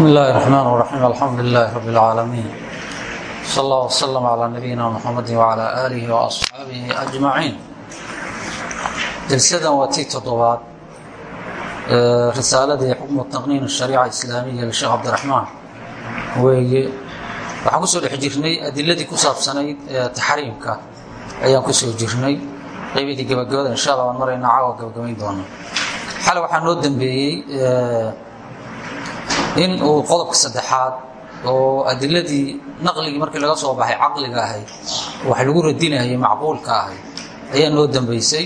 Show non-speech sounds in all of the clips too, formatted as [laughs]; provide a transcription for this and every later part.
بسم الله الرحمن الرحيم الحمد لله رب العالمين صلى الله وسلم على نبينا محمد وعلى آله وأصحابه أجمعين جلسadan waa tii toddobaad risaaladii xukmu taqniin الشhariica islaamiya lsheekh cabdiraxmaan weeye waxaan kusoo dhex jirnay adiladii ku saabsanayd taxriimka ayaan kusoo jirnay qaybadii gabagabada insha alla waan marayna caawa gabagabayn doona xale waxaa noo dambeeyey in uu qodobka saddexaad oo adiladii naqligii markii laga soo baxay caqliga ahayd wax lagu radinayay macquulka ahayd ayaa noo dambaysay.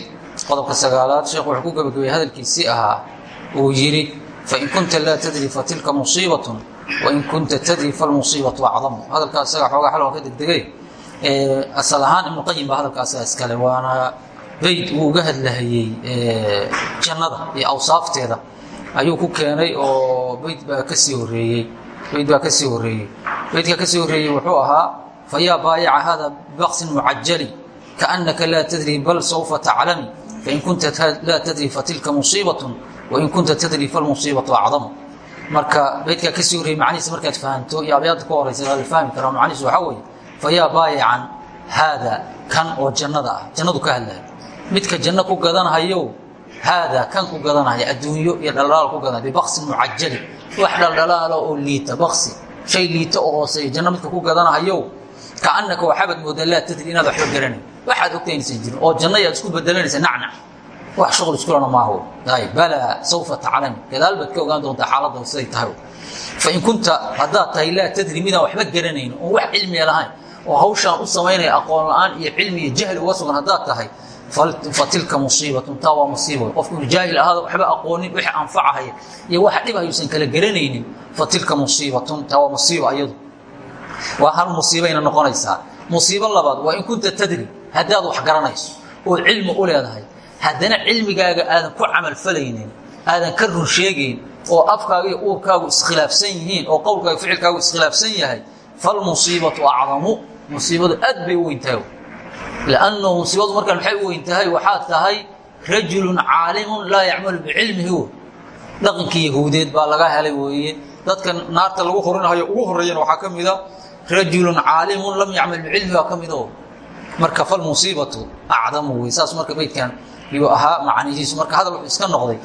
Qodobka sagaalaad sheekhu wuxuu ku gabagabayay hadalkiisii ahaa uu yidhi fain kunta laa tadri fatilka musiibatun wain kunta tadri falmusiibatu acdamu. Hadalkaas isaga xoogaa xalwan ka degdegay. Asal ahaan ibnuqayim baa hadalkaasa iskale waana bayd uu uga hadlahayey jannada iyo awsaafteeda ayuu ku keenay oo bayd baa ka sii horeeyey bayd baa ka sii horeeyey baydka ka sii horeeyey wuxuu ahaa fayaa baayaca hada bibaqsin mucajali kaannaka laa tadri bal saufa taclami fain kunta laa tadri fatilka musiibatun wain kunta tadri falmusiibatu acdamu. Marka baydkaa ka sii horreeyey macnihiisa markaad fahanto iyo abyaadda ku horeysa waa fahmi karaa macnihiisu waxaa weeye fayaa baayacan haada kan oo jannada ah. Jannadu ka hadlaya midka janno ku gadanhayow haadaa kan ku gadanaya adduunyo iyo dhaldhalaal ku gadanaya bibaksin mucajali wax dhaldhalaala oo liita baksi shay liita oo hooseeya janno midka ku gadanahayow kaannaka waxaabad moodaa laa tadri inaad waxba garanay waxaad ogta inaysan jirin oo janno yaad isku bedelanaysa nacnac wax shuqul iskulana maaho ayb balaa saufa taclami gadaal baad ka ogaan doontaa xaaladda siday tahay fain kunta haddaad tahay laa tadri midaan waxba garanayn oon wax cilmiya lahayn oo hawshaan u samaynaya aqoon la'aan iyo cilmi iyo jahli uga sugan haddaad tahay fatilka musiibatun taa waa musiiba qofku inu jaahil ahaado waxba aqoonin wixii anfacahaya iyo waxa dhib hayuusan kala garanaynin fatilka musiibatun taa waa musiiba ayadu. Waa hal musiibayna noqonaysaa. Musiibo labaad waa in kunta tadri haddaad wax garanayso oo cilmi u leedahay haddana cilmigaaga aadan ku camalfalaynin aadan ka run sheegayn oo afkaaga iyo uurkaagu iskhilaafsan yihiin oo qowlkaaga ficilkaagu iskhilaafsan yahay falmusiibatu acdamu musiibadu aad bay u weyntahay lannu musiibadu markaan maxay u weyn tahay waxaad tahay rajulun caalimun laa yacmalu bicilmihi w dhaqankii yahuudeed baa laga helay weeye dadka naarta lagu horinahayo ugu horeeyana waxaa ka mida rajulun caalimun lam yacmal bicilmi baa ka mida marka falmusiibatu acdamu wey saas marka beydkan yuu ahaa macnihiisu marka hadal iska noqday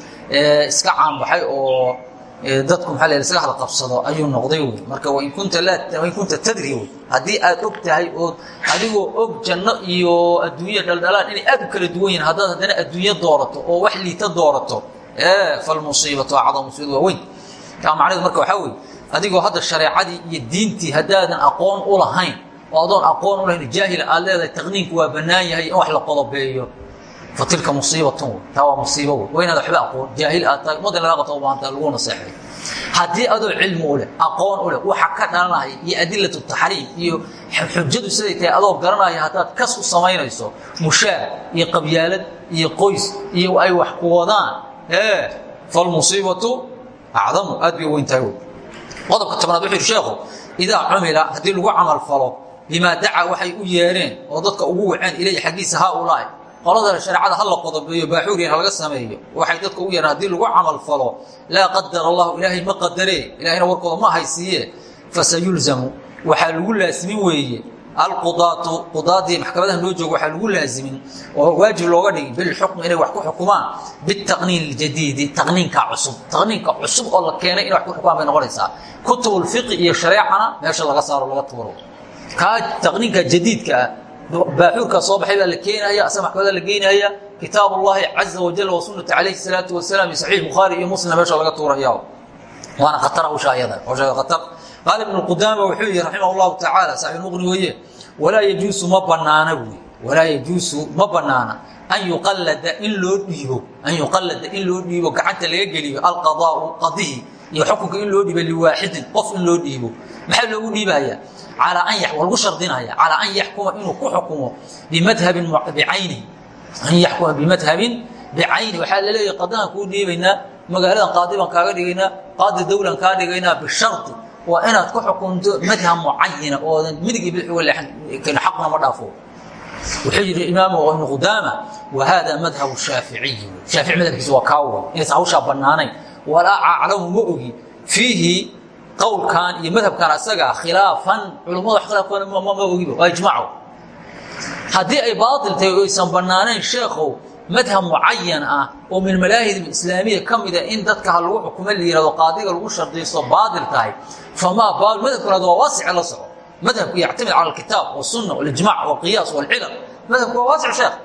iska caanbaxay oo dadku maa l iskaga hadalqabsado ayuu noqday wy marka wain kunta tadri wy haddii aad og tahay ood adigoo og janno iyo adduunya dhaldhalaan inay aad u kala duwan yihiin haddaad haddana adduunyo doorato oo wax liita doorato falmusiibatu acdam musiibadu waa weyn. Taa macnahedu marka waxaa weye adigoo hadda shareecadii iyo diintii haddaadan aqoon u lahayn oo adoon aqoon u lahayn jaahil aad leedahay taqniinku waa bannaan yahay in wax la qodobeeyo fatilka musiibatun taa waa musiibo wey waa inaad waxba aqoon jaahil aad tahay ummadda laga qabto ubaahanta lagu naseexay haddii adoo cilmi u leh aqoon u leh waxa ka dhalanaya iyo adilatu taxriim iyo xujadu siday tahay adoo garanaya haddaad kas u samaynayso mushaar iyo qabyaalad iyo qoys iyo ay wax ku wadaan ee falmusiibatu acdamu aad bay weyn tahay qodobka tobnaad wuxuu yidhi sheekhu idaa cumila haddii lagu camal falo bimaa dacaa waxay u yeereen oo dadka ugu waceen ilayhi xaggiisa haaulaa'i qolada shareecada ha la qodobeeyo baaxuuriyan halaga sameeyo. Waxay dadka u yeereen haddii lagu camal falo. Laa qadar allahu ilaahay ma qadaree ilahayna warkooda ma haysiiye. Fasayulzamu. Waxaa lagu laasimin weeye. Alqudaatu qudaadii maxkamadaha noo jooga waxaa lagu laasimin. Oo waajib looga dhigi bilxukmi inay wax ku xukumaan. Bitaqniin ljadiidi taqniinka cusub. Taqniinka cusub oo la keenay inay wax ku xukumaan bay noqonaysaa. Kutubulfiqi iyo shareecana meesha laga saaro laga tuuro. Kaa taqniinka jadiidka ah baaxuurkaa soo baxay la keenaya asaga maxkamada la geynaya kitaab ullahi caza wajal wa sunata calayhi salaatu wasalaam iyo saxiix bukhaari iyo muslim meesha laga tuuraya waana khatar hawsha ayada hawsha khatar. Qaala ibnu qudaama wuxuu yihi raximah llahu tacaala saaxiib muqni weeye walaa yajuusu ma banaana buy walaa ma banaana an yuqallada in loo an yuqallada in loo gacanta laga geliyo alqadaau qadihi iyo xukunka in loo dhiibo liwaaxidin qof in loo maxaa loogu dhiibaya calaa an waa lagu shardinaya calaa an yaxkuma inuu ku xukumo bimadhabin bicaynihi an yaxkuma bimadhabin bicayni waxaa la leeyahay qadaan kuu dhiibaynaa magaaladan qaadi baan kaaga dhigaynaa qaadi dawlan kaa dhigaynaa bishardi waa inaad ku xukunto madhab mucayana oodan midig iyo bidix uga leexan xaqna ma dhaafo wuxuu yidhi imaam ibnu qudaama wa hada madhabu shaaficiyi shaafici madhabkiisa waa kaa wey inaysan hawshaa bannaanayn walaa aclamu ma ogi fiihi qowlkan iyo madhabkan asaga khilaafan culummada wax khilaafkooda ma ogiba waa ijmaaco haddii ay baatil tahay o aysan bannaanayn sheekhow madhab mucayan ah oo min malaahid islaamiya ka mida in dadka ha lagu xukumo la yihahdo qaadiga lagu shardiysto baatil tahay famaa baal madhabkanaad waa waasice la soco madhabku yactamid cala alkitaab wasunna walijmac walqiyaas walcilal madhabku waa waasic sheekh.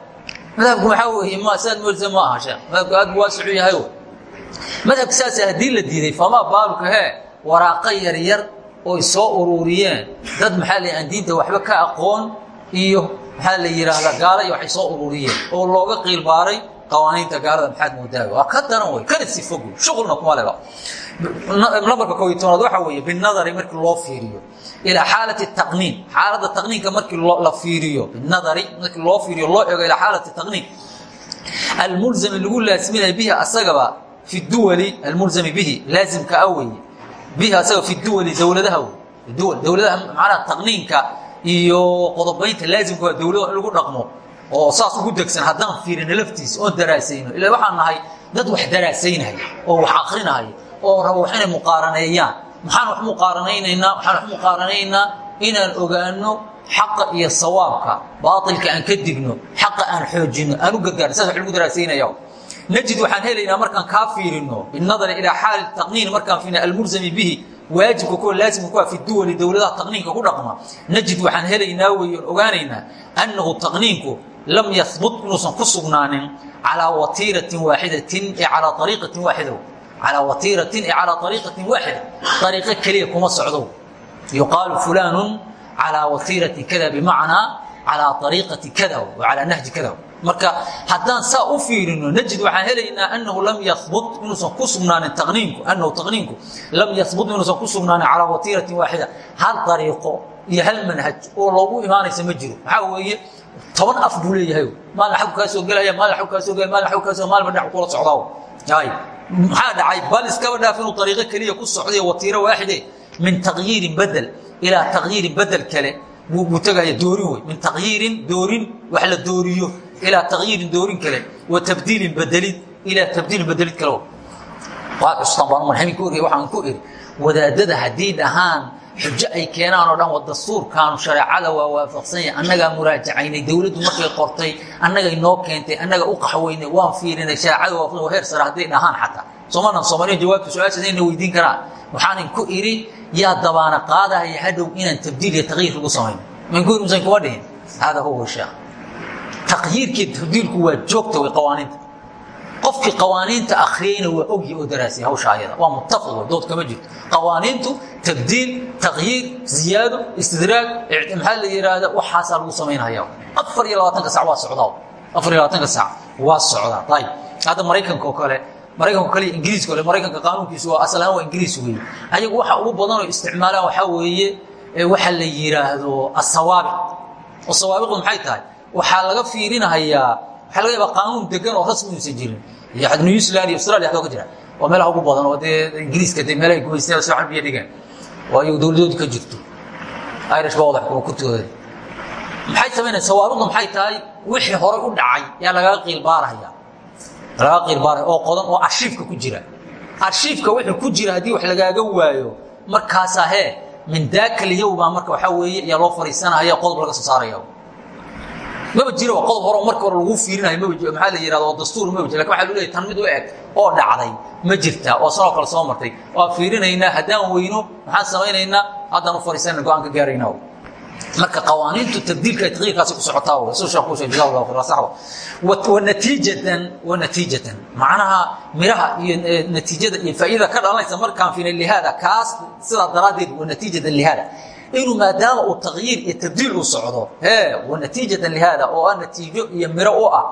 Madhabku maxaa weeye ma saad moodsa ma aha sheekh. Madhabku aad bu waasicu yahay madhabka saasa haddii la diiday famaa baaluka hee waraaqo yaryar oy soo ururiyeen. Dad maxaa la aan diinta waxba ka aqoon iyo maxaa la yidhaahdaa gaala iyo waxay soo ururiyeen. Oo looga qiilbaaray qawaaniinta gaalada maxaad moodaaga waa ka daran wey kana si fogu shuqulna kuma leba. Nambarka koo iyo tobnaad waxaa weeye binadari markii loo fiiriyo ilaa xaalati taqniin. Xaaladda taqniinka markii la fiiriyo binadari markii loo fiiriyo loo ego ilaa xaalati taqniin. Almulzami lagu laasiminaya bihi asagaba fi duwali almulzami bihi laazimka a weye bihi asaga fi duwali dowladaha duwal dowladaha macnaha taqniinka iyo qodobaynta laazimka waa dowladda in lagu dhaqmo oo saas ugu degsan haddaan fiirino laftiisa oon daraasayno. Ila waxaan nahay dad wax daraasaynaya oo wax akrinaya oo rabo wax inay muqaaraneeyaan maxaan wax muqaaranaynaynaa? Waxaan wax muqaaranaynaa? Inaan ogaano xaqa iyo sawaabka. Baailka aan ka digno xaqa aan xoojino aan u gargaarno saas wax lagu daraasaynaya najid waxaan helaynaa markaan kaa fiirino. Binadari ilaa xaali taqniin markaan fiirino almulzami bihi. Waajibka kuwa laazimka kuwa fi duwali dowladaha taqniinka ku dhaqma. Najid waxaan helaynaa weyon ogaanaynaa annahu taqniinku lam yahbut inuusan ku sugnaanin calaa watiiratin waaxidatin ee calaa ariiqatin waaxida calaa watiiratin ee calaa ariiqatin waaxida ariiqo keliya kuma socdo yuqaalu fulaanun calaa watiirati kada bimacnaa calaa ariiqati kada wa calaa nahji kada marka haddaan saa u fiirino najid waxaan helaynaa anahu lam yabut inuusan ku sugnaanin taniinku anahu taqniinku lam yahbut inuusan ku sugnaanin calaa watiiratin waaxida hal ariiqo iyo hal manhaj oo loogu imaanaysa ma jiro. Maxaa weeye? Toban af buu leeyahay. Maalin xaggu kaa soo gelaya maalin aggu kaa soo gelaya maalin aggu kaa so maalba dhinac kula socdaa ay maxaa dhacay? Bal iskaba dhaaf inuu ariiqo keliya ku socday watiiro waaxide min taqyiirin bedel ilaa taqyiirin bedel kale buu tegaya doorin wey min taqyiirin doorin wax la dooriyo ilaa taqyiirin doorin kale wa tabdiilin bedelid ilaa tabdiilin bedelid kale waa custaan baan umar haminka orgay waxaan ku iri wadaadada haddii dhahaan xujo ay keenaan oo dhan wa dastuurkaanu shareecada waa waafaqsanya annagaa muraajacaynay dowladdu markay qortay annagay noo keentay annaga u qaxweynay waan fiirinay shareecada waafaqsan waa heer sare hadday dhahaan xataa soomanan soomaaliya jawaabta su'aashaas inay weydiin karaan waxaanan ku iri yaa dabaana qaadahaya hadhow inaan tabdiil iyo taqyiir lagu samayno manku iri musan kuma dhihin hada huwa sheekh taqyiirkii tabdiilku waa joogta way qawaaniinta. Qofkii qawaaniinta akriyeyna waa ogyi oo daraasay hawsha ayada. Waa muttafaq dood kama jirto. Qawaaniintu tabdiil taqyiir ziyaado istidraag maxaa la yidhaahda waxaasaa lagu samaynaya afar iyo labaatanka sac waa socdaa. Afar iyo labaatanka sac waa socdaa. Ayib hadda maraykanka oo kale maraykanka kale ingiriiska ole maraykanka qaanuunkiisu waa asal ahaan waa ingiriis weeye ayagu waxa ugu badan oo isticmaalaan waxaa weeye waxa la yidhaahdo asawaabiq oo sawaabiqdu maxay tahay waxaa laga fiirinahayaa waxaa laga yaabaa qaanuun degan oo rasmi uusan jirin. New zealand iyo australia xagoo ka jira. Waa meelaha ugu badan oo dee ingiriiska dee meelahay gumaysteen soo xalbiya dhigaan oo ayagu dowladoodi ka jirto. Irish baa wadax kuwa ku tooday maxay samaynaya sawaabiqdu maxay tahay? Wixii horay u dhacay yaa lagaga qiilbaarahaya lagaa qiilbaaraya oo qodan oo arshiifka ku jira. Arshiifka wuxuu ku jira haddii wax lagaaga waayo. Markaasaa hee min daakal yowbaa marka waxaa weeye ayaa loo fariisanaya qodob laga soo saaraya maba jiro qodob hore marka hore lagu jiro. Maxaa la yihahda oo dastuur maba jiro. Lakin waxa lu leeyahy tan mid u eg oo dhacday ma jirta oo sanoo kale soo martay. Waa fiirinaynaa haddaan weyno maxaan samaynaynaa haddaan u fariisanayna go'aan ka gaarayna marka qawaaniintu tabdiilka taqyiirkaasi ku socotaa w suu sheekh kuusheeg jazahu llahu khayr sax wanatiijatan wanatiijatan macnaha miraha iyo natiijada iyo faa'iidada ka dhalanaysa markaan fiina lihaada kaas sidaa daraaddeed wanatiijatan lihaada inuu maadaama uu taqyiir iyo tabdiil uu socdo wanatiijatan lihaada oo ah natiijo iyo miro u ah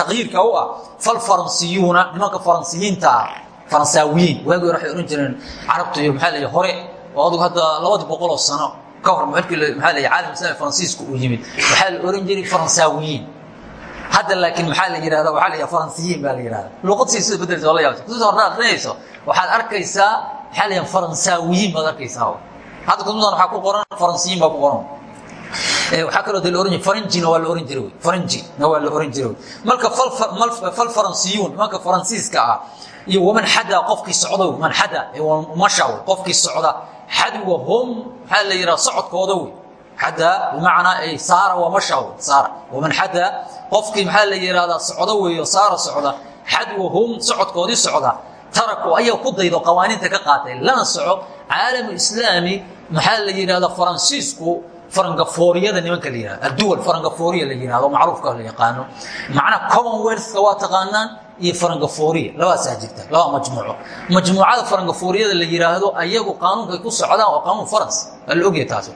taqyiirka u ah falfaransiyuuna nimanka faransiyiinta ah faransaawiyiin waagi hore waxay ohan jireen carabtu iyo maxaa la hore oo adugu hadda labadii boqoloo sano ka hor markii maxaa la caalam islami faransiisku uu yimid waxaa la ohan jiray faransaawiyiin hadda laakiin maxaa la yihahda waxaa la yidhaha faransiyiin baa la yihahda luqadsi sida bedelsa waa la yaabta kutubta horta akrinayso waxaad arkaysaa maxaa la yidhaha faransaawiyiin baad arkaysaa hadda kutubtan waxaa ku qoran faransiyiin baa ku qoran. Waxaa kaloo de la oran jiray faranjina waa la oran jiray faranjina waa la oran jiray marka fal faransiyuun nimanka faransiiska ah iyo waman xada qofkii socda man xada masha qofkii socda xadwa hum maxaa la yidhaha socodkooda wey xada bimacnaa ay saara waa masha saara. Waman xada qofkii maxaa la yidhahdaa socdo weeyo saara socda xadwa hum socodkoodii socda taraku ayaa ku daydo qawaaniinta ka qaatay. Lana soco caalamu islaami maxaa la yidhahda faransiisku farangafooriyada nimanka la yihahdo adduwal farangafooriya la yihahdo macruufka la yaqaano. Macnaha commonwealthka waa taqaanaan iyo farangafooriya labadaasaa jirta laba majmuuco majmuucada farangafooriyada la yidhaahdo ayagu qaanuunkay ku socdaan waa qaanuun faransi. Waa la ogyahay taas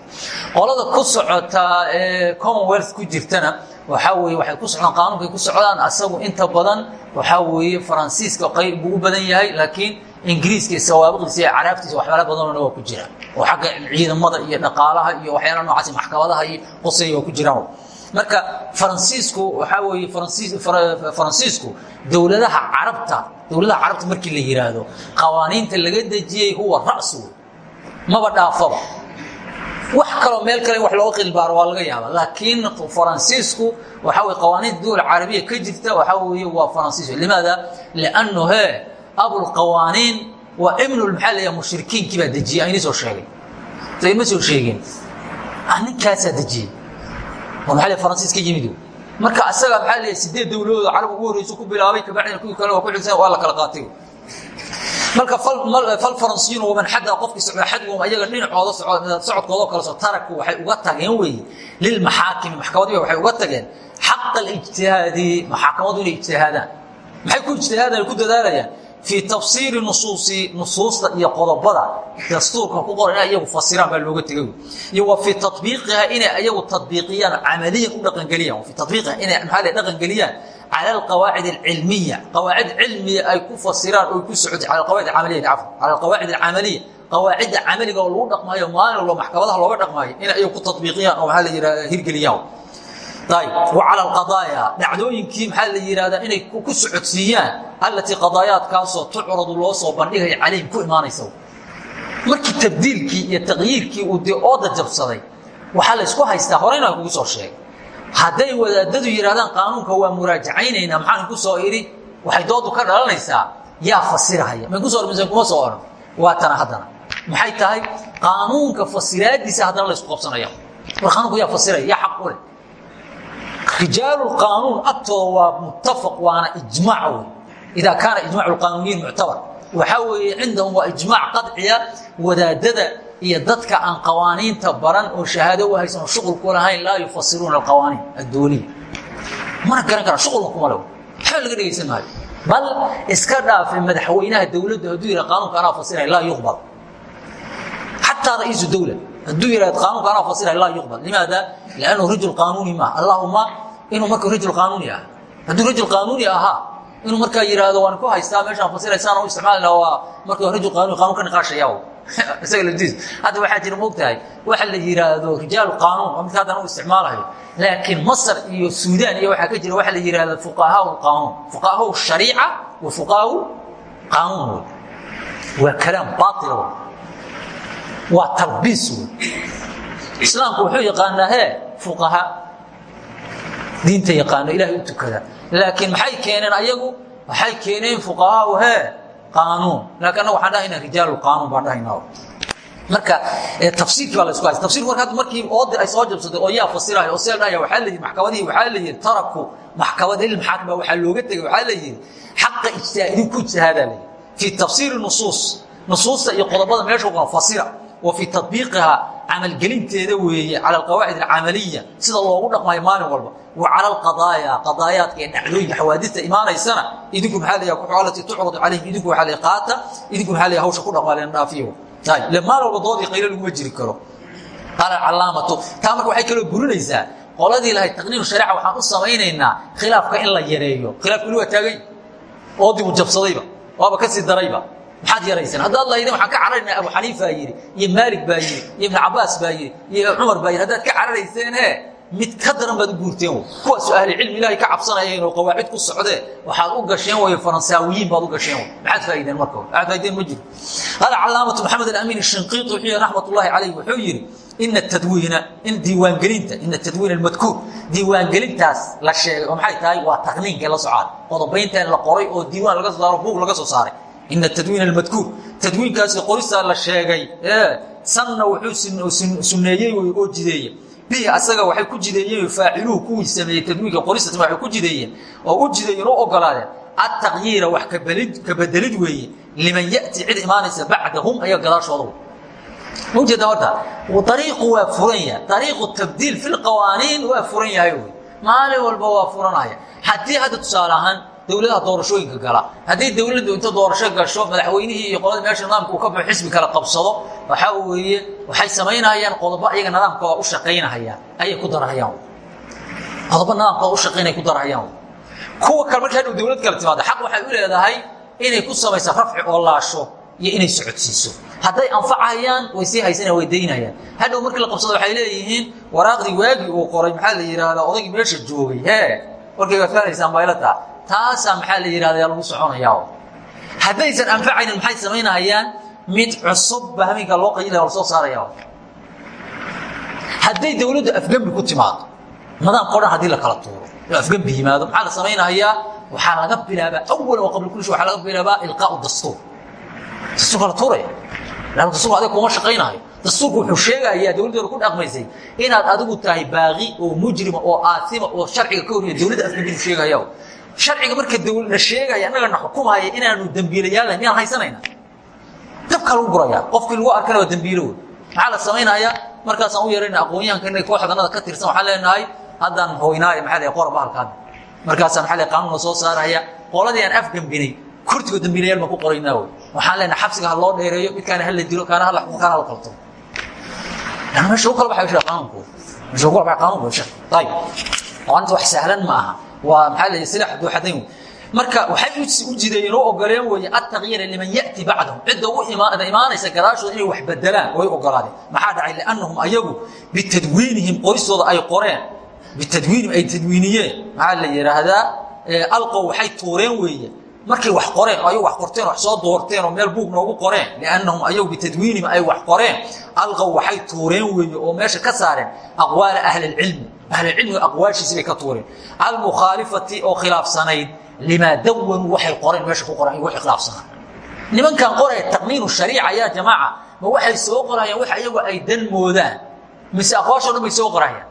qolada ku socotaa ee commonwealth ku jirtana waxaa weeye waxay ku socdaan qaanuunkay ku socdaan asagu inta badan waxaa weeye faransiiska qayb buu u badan yahay laakiin ingiriiska iyo sawaabiqdiisa iyo caraabtiisa waxyaala badanona waa ku jiraan. Oo xagga ciidamada iyo dhaqaalaha iyo waxyaala noocaas maxkamadaha iyo qosaya waa ku jiraan marka faransiisku waxaa weeye faransiisku dowladaha carabta dowladaha carabta markii la yidhaahdo qawaaniinta laga dejiyey huwa ra'su maba dhaafaba. Wax kaloo meel kale wax looga qilbaaro waa laga yaaba laakiin faransiisku waxaa weye qawaaniinta dowla carabiya ka jirta waxaa weeye waa faransiis. Limaada? Liannu he abulqawaaniin waa ibnu maxaa mushrikiinkii baa dejiyey. Aynii sheegay. Ma soo sheegin ninkaasaa dejiyey oo maxaa la faransiis ka yimid. Marka asaga maxaa la sideed dowladooda carab ugu horreysu ku bilaabay kabacdina kuwii kale waa ku xigsan waa la kala qaatay. Marka fal faransiyuun waman xadda qofkii socda xadgum ayaga dhinacooda socodkooda kale soo taraku waxay uga tageen weeye lilmaxaakimi maxkamadiba waxay uga tageen. Xaqa alijtihaadi maxaakamadu inay ijtihaadaan. Maxay ku ijtihaadaan ku dadaalayaan fii tafsiiri nusuusi nusuusta iyo qodobada dastuurka ku qoran inay iyagu fasiraan baa looga tegay iyo wa fii tabiiqiha inay ayagu tabiiqiyaan camaliyan u dhaqangeliyaan fii tabiiqiha inay maxaa la dhaqangeliyaan cala alqawaacid alcilmiya qawaacid cilmiya ay ku fasiraan oo ku socotay cala alqawaacid alcamaliya cafwa cala alqawaacid alcamaliya qawaacidda camaliga oo lagu dhaqmaayo maalin walba maxkamadaha looga dhaqmaayo inay ayagu ku tabiiqiyaan oo maxaa la yidhahda hirgeliyaan cala alqadaaya dhacdooyinkii maxaa la yidhaahdaa inay ku socodsiiyaan allatii qadaayaadkaasoo tucradu loo soo bandhigay calayhim ku imaanaysa markii tabdiilkii iyo taqyiirkii uu dee ooda jabsaday waxaa la ysku haystaa horeyna kugu soo sheegay hadday wadaadadu yidhahdaan qaanuunka waa muraajacaynayna maxaan ku soo idhi waxay doodu ka dhalanaysaa yaa fasirahaya may kuso hormayseen kuma soo odhan waa tana haddana maxay tahay qaanuunka fasiraadiisa haddana laysku qabsanaya war qaanuunka yaa fasiraya yaa xaq u leh rijaal qaanuun agtooda waa muttafaq waana ijmaac wey idaa kaana ijmac qaanuuniyin muctabar. Waxaa weeye cindahum waa ijmaac qadciya wadaadada iyo dadka aan qawaaniinta baran oo shahaado u haysan oo shuqul ku lahayn laa yufasiruuna alqawaaniin adduuniya mana garan karaan shuqulna kuma lew waxba laga dhegaysan bal iska dhaafe madaxweynaha dowladdu hadduu yidhah qaanuunka anaa fasiraya laa yuqbal. Xataa ra'iisu dowla hadduu yihahd qaanuunka anaa fasiraya laa yuqbal. Limaada? Liannahu rajul qaanuuni maaha allahuma inuu marka rajul qaanuuni ah hadduu rajul qaanuuni ahaa inuu markaa yidhaahdo waan ku haystaa meeshaan fasiraysaan u isticmaalina waa marka rajul qaanuuni qaanuun ka niqaashaya [laughs] isaga laftiis hadda waxaa jira moogtahay waxa la yidhaahdo rijaalu qaanuun oo midka haddana u isticmaalayo laakiin masar iyo suudaan iyo waxaa ka jira waxa la yidhahdo fuqahaau qaanuun. Fuqahaau shariica wa fuqahaau qaanuun wey waa kalaam baatila wey waa talbiis wey islaamku wuxuu yaqaanaa hee fuqaha diinta yaqaano ilahay u tukada laakiin maxay keeneen ayagu? Waxay keeneen fuqahaau hee qaanuun. Laakiin annaga waxaan dhahayna rijaalu qaanuun baan dhahaynaa marka tafsiirkii baa la isku haysta. Tafsirku marka markii oodi ay soo jabsatay oo yaa fasiraya oo see dhahaya waxaa la yidhi maxkamadihii waxaa la yidhi taraku maxkamad lil maxaakim baa waxaa looga tegay waxaa la yidhi xaqa ijtihaadin ku ijtihaadaa la yidhi. Fii tafsiiri nusuus nusuusta iyo qodobada meesha uga fasira wa fii tatbiiqiha camalgelinteeda weeye cala alqawaacid alcamaliya sida loogu dhaqmayo maalin walba. Wa cala alqadaaya qadaayaadka ee dhacdooyinka xawaadista imaanaysana idinku maxaa layaha kuxoolati tucradu calayhim idinku waxaa layaha qaata idinku maxaa layaha hawsha ku dhaqmaaleen dhaafiyo. Le maalin walba doodii qaylo laguma jiri karo. Qaala calaamatu taa marka waxay kaloo burinaysaa qoladii lahayd taqniinu shariica waxaan u samaynaynaa khilaafka in la yareeyo. Khilaafka weli waa taagay oodigu jabsadayba waaba ka sii darayba maxaad yarayseen haddaad lahaydeen waxaan ka cararaynaa abu xaniifaa yidhi iyo maalik baa yidhi iyo ibnu cabaas baa yidhi iyo cumar baa yidhi haddaad ka cararayseen he mid ka daran baad u guurteen w kuwaasoo ahlicilmi ilahay ka cabsanayeen oo qawaacid ku socdee waxaad u gasheen way faransaawiyiin baad u gasheen maxaad faaideen marka maxaad faaideen ma jiro qaala calaamatu maxamed alamin shinqiiti wuxuu yihi raxmat ullahi calayh wuxuu yidhi ina tadwiina in diiwaangelinta ina tadwiin almadkuur. Diiwaangelintaas la sheegay oo maxay tahay? Waa taqniinkee la socaan qodobayntan la qoray oo diiwaan laga soo saaro buug laga soo saaray ina tadwiin almadkuur tadwiinkaasi qoristaa la sheegay sanna wuxuu suneeyey oo jideeye bihi asaga waxay ku jideeyeen faaciluhu kuwii sameeyey tadwiinka qorista waxay ku jideeyeen oo u jideeyeen oo ogolaadeen ataqyiira wax ka bedelid weeye liman yati cid imaanaysa bacdahum ayaga gadaashooda ujeeda horta ariiqu waa furan yahay ariiqu tabdiil fi lqawaaniin waa furan yahay wy maalin walba furanaya haddii hadda tusaale dowladaha doorashooyinka gala. Haddii dowladdu inta doorasho gasho madaxweynihii iyo qolada meesha nidaamka uu ka baxo xisbi kala qabsado waxaa weeye waxay samaynahayaan qodobo ayaga nidaamkooda u shaqaynahayaan ayay ku darahayaan. Qodobo nidaamkooda u shaqaynay ku darahayaan. Kuwa kale marka hadhow dowlad kale timaado xaq waxay u leedahay inay ku samayso rafci oo laasho iyo inay socodsiiso. Hadday anfacayaan way sii haysana way daynayaan. Hadhow markii la qabsado waxay leeyihiin waraaqdii waagii uu qoray maxaa la yidhaahdaa odaygii meesha joogay hee warkay waad faanaysaan baylata taasaa maxaa la yidhahda yaa lagu soconayaa haddaysan anfacaynin maxay samaynahayaan mid cusub baa hameenkaa loo qayilaya la soo saaraya. Hadday dowladdu afgembi ku timaado nidaamka o dhan haddii la kala tuuro oo afgembi yimaado maxaa la samaynahayaa waxaa laga bilaabaa awal oo qabla kulli shay waxaa laga bilaabaa ilqaau dastuur. Dastuurka la tuuraya. Laanna dastuurka adiga kuma shaqaynayo. Dastuurku wuxuu sheegayaa dowladdeeda ku dhaqmaysay inaad adigu tahay baaqi oo mujrima oo aasima oo sharciga ka horiya dowladda afgembidu sheegaya sharciga marka la sheegaya annagana xukumaya inaanu dembiilayaal miyaan haysanayna dabkaa lagu guraya qofkii lagu arkana waa dembiilo wey maxaa la samaynayaa? Markaasaan u yeerayna aqoonyahanka kooxdanada ka tirsan waxaan leenahay haddaan hoynaayo maxaa la qora bahalkaan. Markaasaa maxaa la qaanuuna soo saaraya. Qoladii aan afgembinay kurtigo dembiilayaal baan ku qoraynaa wey waxaan leenahay xabsiga ha loo dheereeyo midkaana hala dilo kaana hala xukumo kaana hala qalto yani meesha u kala baxay shee qaanuunku. Meesha u kala baxay qaanuunku shee ayib qawaninta wax sahlan ma aha waa maxaa la silax duuxadayn marka waxay u jideeyeen oo ogoleen weeye ataqyiira liman yati bacdahum cidda u imaanaysa gadaashooda inay wax bedelaan way ogolaadeen maxaa dhacay? Liannahum ayagu bitadwiinihim qoristooda ay qoreen. Bitadwiinihim ay tadwiiniyeen. Maxaa la yidhaahdaa? Alqow waxay tuureen weeye markay wax qoreen oo ayagu wax qorteen wax soo doorteen oo meel buug noogu qoreen. Liannahum ayagu bitadwiinihim ay wax qoreen. Alqow waxay tuureen weeye oo meesha ka saareen aqwaala ahli اlcilmi ahlcilmiga aqwaashiisi bay ka tuureen. Almukhaalifati oo khilaafsanayd limaa dawanuu waxay qoreen meesha ku qoran wixii khilaafsanaa nimankan qoraya taqniinu shariica yaa jamaaca ma waxay soo qorayaan wax ayagu ay dan moodaan. Mise aqwaasho dhan bay soo qorayaan.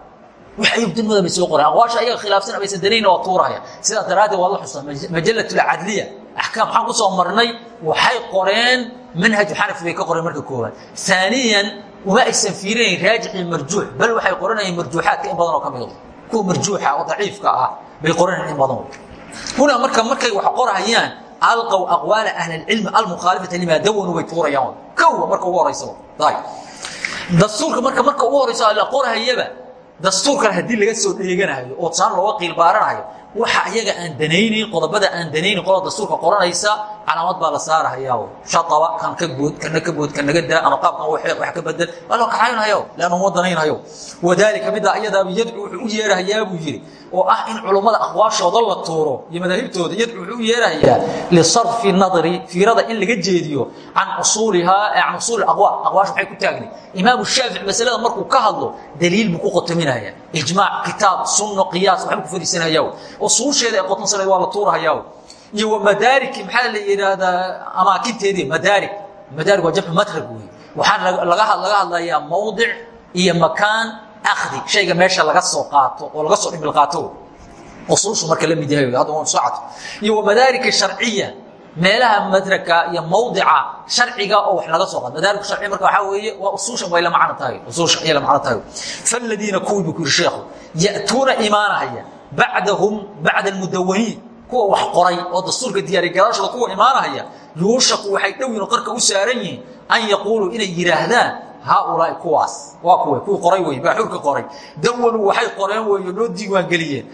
Wax ayagu dan moodaan bay soo qorayaan. Aqwaasha ayaga khilaafsan baysan danayna waa tuuraya. Sidaas daraaddeed waa la xusa majallat alcadliya axkaam maxaan ku soo marnay waxay qoreen manhaju xanafi bay ka qoreen marka koowaad. Aaniyan uma aysan fiirinayn raajix iyo marjuux bal waxay qoranayeen marjuuxaadka in badan oo ka mido kuwa marjuuxa oo daciifka ah bay qoranayeen in badan. Hunaa marka markay wax qorahayaan alqow aqwaala ahli اlcilmi almukhaalifata limaa dawanuu bay tuurayaan. Kowa marka ugu horaysaba dastuurka marka marka ugu horaysa la qorahayaba dastuurkan haddii laga soo dheeganayo oo tusaan looga qiilbaaranayo waxa ayaga aan danaynayn qodobada aan danaynayn qolada dastuurka qoranaysa calaamad baa la saarahayaa shaaba kan ka bood kana ka bood kanaga daa ama qaabkan wax ka bedel waa loo kaxaynhayo leanna uma danaynhayo wadaalika middaa iyadaaba yadcu wuxuu u yeerahayaa buu yidhi oo ah in culummada aqwaashooda la tuuro iyo madaahibtooda yadcu wuxuu u yeerahayaa lisarfi nadri fiirada in laga jeediyo can usuulihaa can usuuli aqwaal aqwaash waxay ku taagnay. Imaamu shaafic masalada markuu ka hadlo daliil buu ku qotominaya ijmaac kitaab sunno qiyaas waxbuu ku fadhiisanaya usuusheeda ee qotonsaneed waa la tuurahayaa iyo wamadaariki maxaa la yidhaahdaa amaakinteedii madaarig madaarig waa jamcu madrag wey waxaa laga hadlayaa mawdic iyo makaan akhdi shayga meesha laga soo qaato oo laga soo dhimbil qaato usuushu marka la mid yahay waan socod iyo wamadaarika sharciya meelaha madraka iyo mawdica sharciga oo wax laga soo qaato. Madaariku sharciya marka waxaa weeye waa usuushan way la macno tahay usuusha ayay la macno tahay. Faaladiina kuwii buu ku yidhi sheekhu ya'tuuna imaanahaya bacdahum bacda almudawaniin kuwa wax qoray oo dastuurka diyaariya gadaashooda kuwa imaanahaya yuushaku waxay oo qarka u saaran yihiin an yaquuluu inay yidhaahdaan haaulaai kuwaas waa kuwa kuwii qoray wey baaxuurka qoray dawanuu waxay qoreen weeyo noo diiwaangeliyeen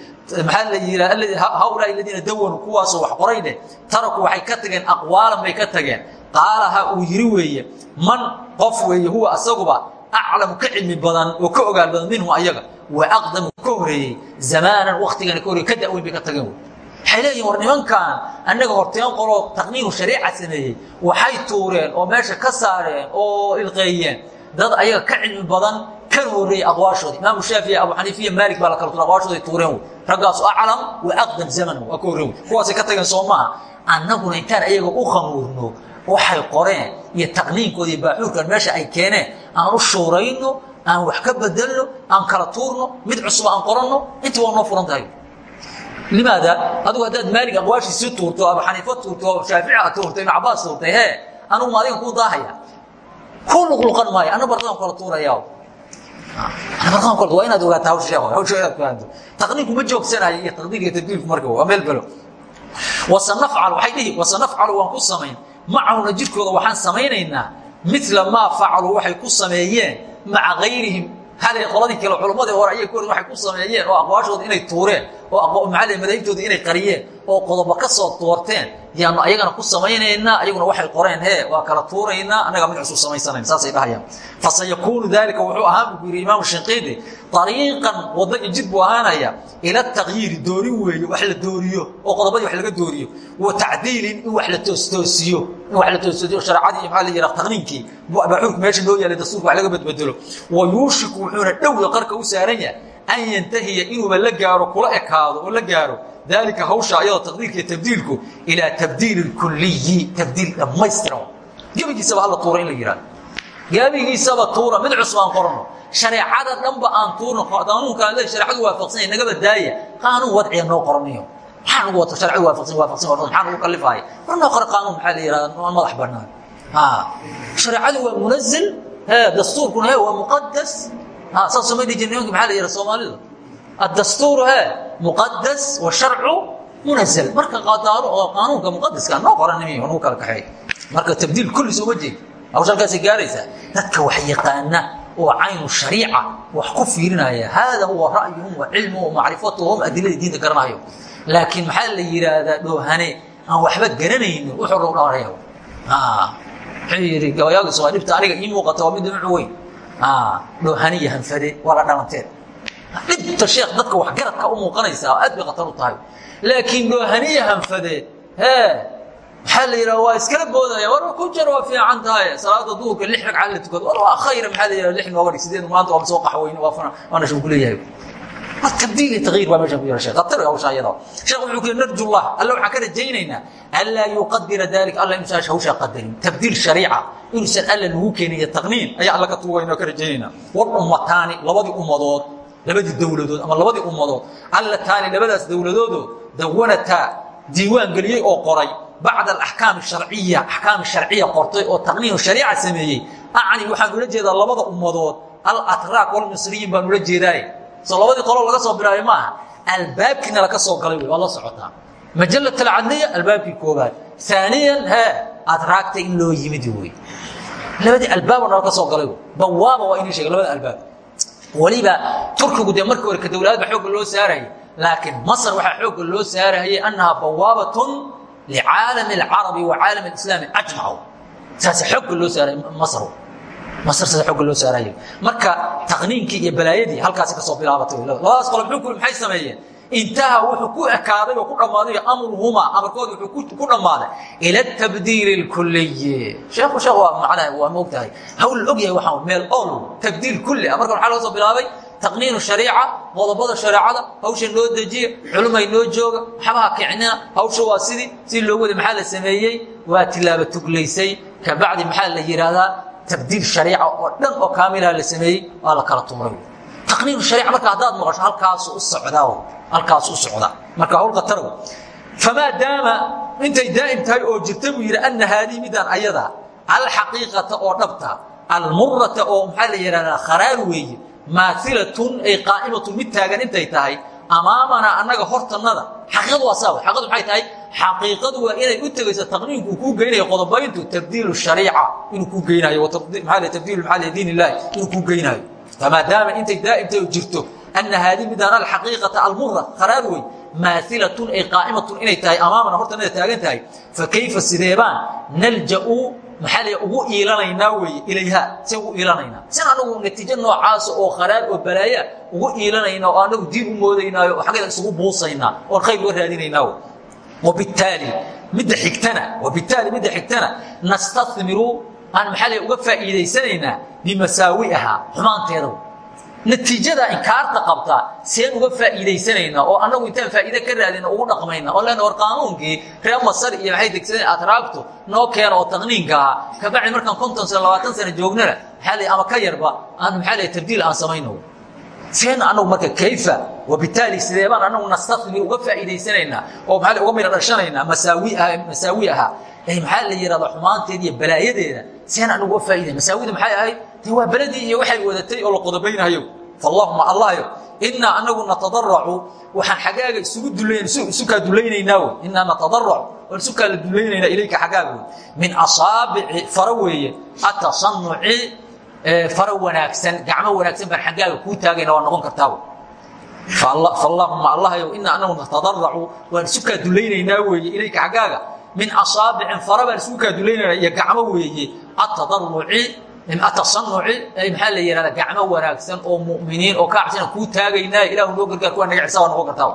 maxaa la yidhaha haaulaai aladiina dawanuu kuwaasoo wax qoray dheh taraku waxay ka tageen aqwaalan bay ka tageen qaalaha uu yidhi weeye man qof weeye huwa asaguba aclamu ka cilmi badan oo ka ogaal badan minhum ayaga wa aqdamu ka horeeyey zamaanan waktigana ka horey ka daweyn bay ka tageen waxay leeyihiin war nimankan annaga horteen qoloo taqniinu shariica sameeyey waxay tuureen oo meesha ka saareen oo ilqeeyeen dad ayaga ka cilmi badan kan horeeyey aqwaashooda. Imaamu shaafici abu xaniifiya maalik baa la kala tuura aqwaashooday tuureen wey raggaasu aclam wa aqdam zaman waa ka horeen wey kuwaasay ka tageen soo maaha annaguna intaan ayaga u khamuurno waxay qoreen iyo taqniinkooda iyo baaxuurkan meesha ay keeneen aan u shuurayno aan wax ka bedelno aan kala tuurno mid cusub aan qoranno inta waa noo furan tahay. Limaada adigu haddaad maalig aqwaashiisi tuurto abu xaniifa tuurto shaafici aad tuurto ibn cabaas tuurtay hee anugu ma adiga kuu daahaya ku luqluqan maayo anna barqaan kala tuuraya waa inaad ogaataa hawsha hawsha inaad fahanto taqniinku ma joogsanayo iyo taqdiir iyo tabdiilku marka waa meel belo. Wasanafcal waxay dhihi wasanafcalu waan ku samayn. Macahuna jirkooda waxaan samaynaynaa mila maa facaluu waxay ku sameeyeen maca gayrihim haday qoladii kale culummadii hore ayay kuori waxay ku sameeyeen oo aqwaashooda inay tuureen oo macalle madaahibtooda inay qariyeen oo qodobo ka soo doorteen yaanu ayagana ku samaynaynaa ayaguna waxay qoreen hee waa kala tuuraynaa annagaa mid cusub samaysanayn saasay dhahayaan fasayakuunu daalika wuxuu ahaan buu yidhi imaamu shinqiidi ariiqan waddo iyo jid buu ahaanaya ila taqyiiri doorin weeye wax la dooriyo oo qodobadii wax laga dooriyo wa tacdiilin in wax la toostoosiyo in wax la toostoosiyo shareecadii maxaa la yidhaha taqniinkii baaxuurka meesha loo yaalay dastuurka wax laga badbedelo wa yuushiku wuxuuna dhowda qarka u saaran yahay an yantahiya inuuba la gaaro kula ekaado oo la gaaro daalika hawsha ayadoo taqdiirka iyo tabdiilku ilaa tabdiili kuliyi tabdiil dhammaystira gebigiisaba alla tuura in la yihahdo gebigiisaba tuura mid cusub aan qorano. Shareecada dhanba aan tuurno qaanuunkaan le shareecadu waafaqsanya nagaba daaya qaanuun wadciga noo qoraniyo maxaa nagu wata sharcigu waafaqsan waafaqsan waafaqsan maxaa nagu kalifaaya war noo qora qaanuun maxaa la yihahda madax bannaan shareecadu waa munazil dastuurkuna he waa muqadas saas soo ma dhihi jir nimanki maxaa la yihahda soomaalida addastuuru he muqadas washarcu munazal marka qaanuunka muqadaska noo qoranimi nagu kala kaxeey marka tabdiil kulli sooma jeed hawsha halkaasay gaaraysaa dadka wax yaqaana oo caynu shariica wax ku fiirinaya haada huwa ra'yuhum wa cilmuhum macrifatuhum adiladii diinta garanayo laakiin maxaa la yidhaahdaa dhoohane aan waxba garanayno wuxuu dhow dhaaraya wuxuu yidhi gabayaaga somaa dhibta aniga ii muuqata waa mid dhinacu weyn dhoohane iyo hanfade waa la dhalanteed dhibta sheekh dadka waxgaradka u muuqanaysa aad bay khatar u tahay. Laakiin dhoohane iyo hanfade hee maxaa la yidhaha waa iskala boodaya. War ku jir waa fiican tahay. Salaada duhurka lix ragca la tukado war waa khayra maxaa la yidhaha lix nooga dhig. Sideed maanta waa soo qaxweyne waa waana meeshan ku yara waxaan ka rajaynaynaa anlaa yuqadira dalik alla inuusan hawshaa qadarin tabdiil shariica inuusan alla nagu keenin iyo taqniin ayaa alla ka tuugayna ka rajaynaynaa war ummataani labadii ummadood labadii dowladood ama labadii ummadood allataani labadaas dowladoodoo dawanataa diiwaan geliyey oo qoray bacd alaxkaam sharciya axkaam sharciya qortay oo taqniinu shariica sameeyey acni waxaan ula jeedaa labada ummadood alatraak walmisriyiin baan ula jeedaaye soo labadii qoloo laga soo bilaabay maaha albaabkiina laka soo galay wey la socotaa. Majalat alcadniya albaabkii koobaad aaniyan he atraagta in loo yimid wey labadii albaabna laka soo galay bawaaba waa inii sheega labada albaab. Weliba turkigu dee markii hore ka dowlaadba xoogga loo saarayay laakiin masr waxaa xoogga loo saarayay annaha bawaabatun licaalam اlcarabi wa caalam اlislaami ajmac saasa xoogga loo saaray masr masr saasa xoogga loo saaraya marka taqniinkii iyo balaayadii halkaasi ka soo bilaabatay labadaas qolo muxuu ku maxay sameeyeen? Intaha wuxuu ku ekaaday oo ku dhammaaday amruhumaa amarkoodi wuxuu ku dhammaaday ila tabdiil اlkuliyi sheekhu sheekh waa macnaha waa moogtahay hawl og yahay waxaa meel ol tabdiil kulli ah marka waxaa laga soo bilaabay taqniinu shariica qodobada shareecada hawsha noo dejiya culumay noo jooga waxbaha kicnina hawsha waa sidii sidii loogu waday maxaa la sameeyey? Waa tilaaba tuglaysay kabacdi maxaa la yidhaahdaa tabdiil shariica oo dhan oo kaamilaha la sameeyey waa la kala tuuray taqniinu shariica marka haddaad maqasho halkaasu u socdaa halkaasu u socdaa marka hawl khataraw famaa daama intay daa'im tahay oo jirta buu yidhi anna haadii midaan ayada alxaqiiqata oo dhabta almurata oo maxaa la yidhahdaa kharaar weeye maailatun ay qaa'imatun mid taagan intay tahay amaamanaa annaga hortannada xaqiiqadu waa saa xaqiiqadu maxay tahay xaqiiqadu waa inay u tegayso taqniinku uu kuu geynayo qodobayntu tabdiilu shariica inuu kuu geynayo maxaa tabdiilu maxaa diin illaahi inuu kuu geynayo. Famaadaama intay daa'imtay oo jirto anna haadii midaan alxaqiiqata almura kharaar wey maailatun ay qaa'imatun inay tahay amaamana hortannada taagan tahay. Fa kayfa sideebaan nalja'u maxaa la ugu iilanaynaa weeye ilayha se ugu iilanaynaa. Sin anagu natiijo noocaasa oo kharaar oo balaaya ugu iilanayna oo anagu diin u moodaynaayo oo xaggeeda isugu buusaynaa oon khayr uga raadinaynaa wabittaali midda xigtana wabittaali midda xigtana nastamiru aan maxaa la uga faa'iidaysanaynaa bimasaawi'aha xumaanteeda natiijada inkaarta qabta seen uga faa'iidaysanaynaa oo annagu intaan faa'iide ka raadina ugu dhaqmayna oo len war qaanuunkii reer masar iyo maxay degsadeen atraagtu noo keena oo taqniinka ahaa kabacdi markaan konton sano labaatan sano joognana maxaa ama ka yarba aan maxaa la tabdiil aan samayno seen annagu marka kayfa? Wabitaali sidee baan annagu nastakmir uga faa'iidaysanaynaa? Oo maxaa uga mira dhashanaynaa? Masaawiaha masaawiaha ay maxaa la yidhahda xumaanteeda iyo balaayadeeda? Seen annagu uga faa'iday masaawida maxay ahayd? De waa beledii iyo waxay wadatay oo la qodobaynahayo faallahuma allahyo innaa anagu natadaracu. Waxaan xagaaga isugu dulayn isukaa dulaynaynaa wey innaa natadaracu. Waan isukaa la dulaynaynaa ilayka xagaaga wey min asaabici fara weeye atasanuci fara wanaagsan gacmo wanaagsan baan xaggaaga kuu taagayna waa noqon kartaa wey. Faallahuma allahyo innaa anagu natadaracu waan isukaa dulaynaynaa weeye ilayka xaggaaga. Min asaabicin fara baan isugu kaa dulaynaynaa iyo gacmo weeye atadaruci atasanuci maxaa la yihahda gacmo wanaagsan oo muminiin oo ka cabsana kuu taagaynaa ilahu noo gargaar kuwa naga cisa waa noqon kartaa.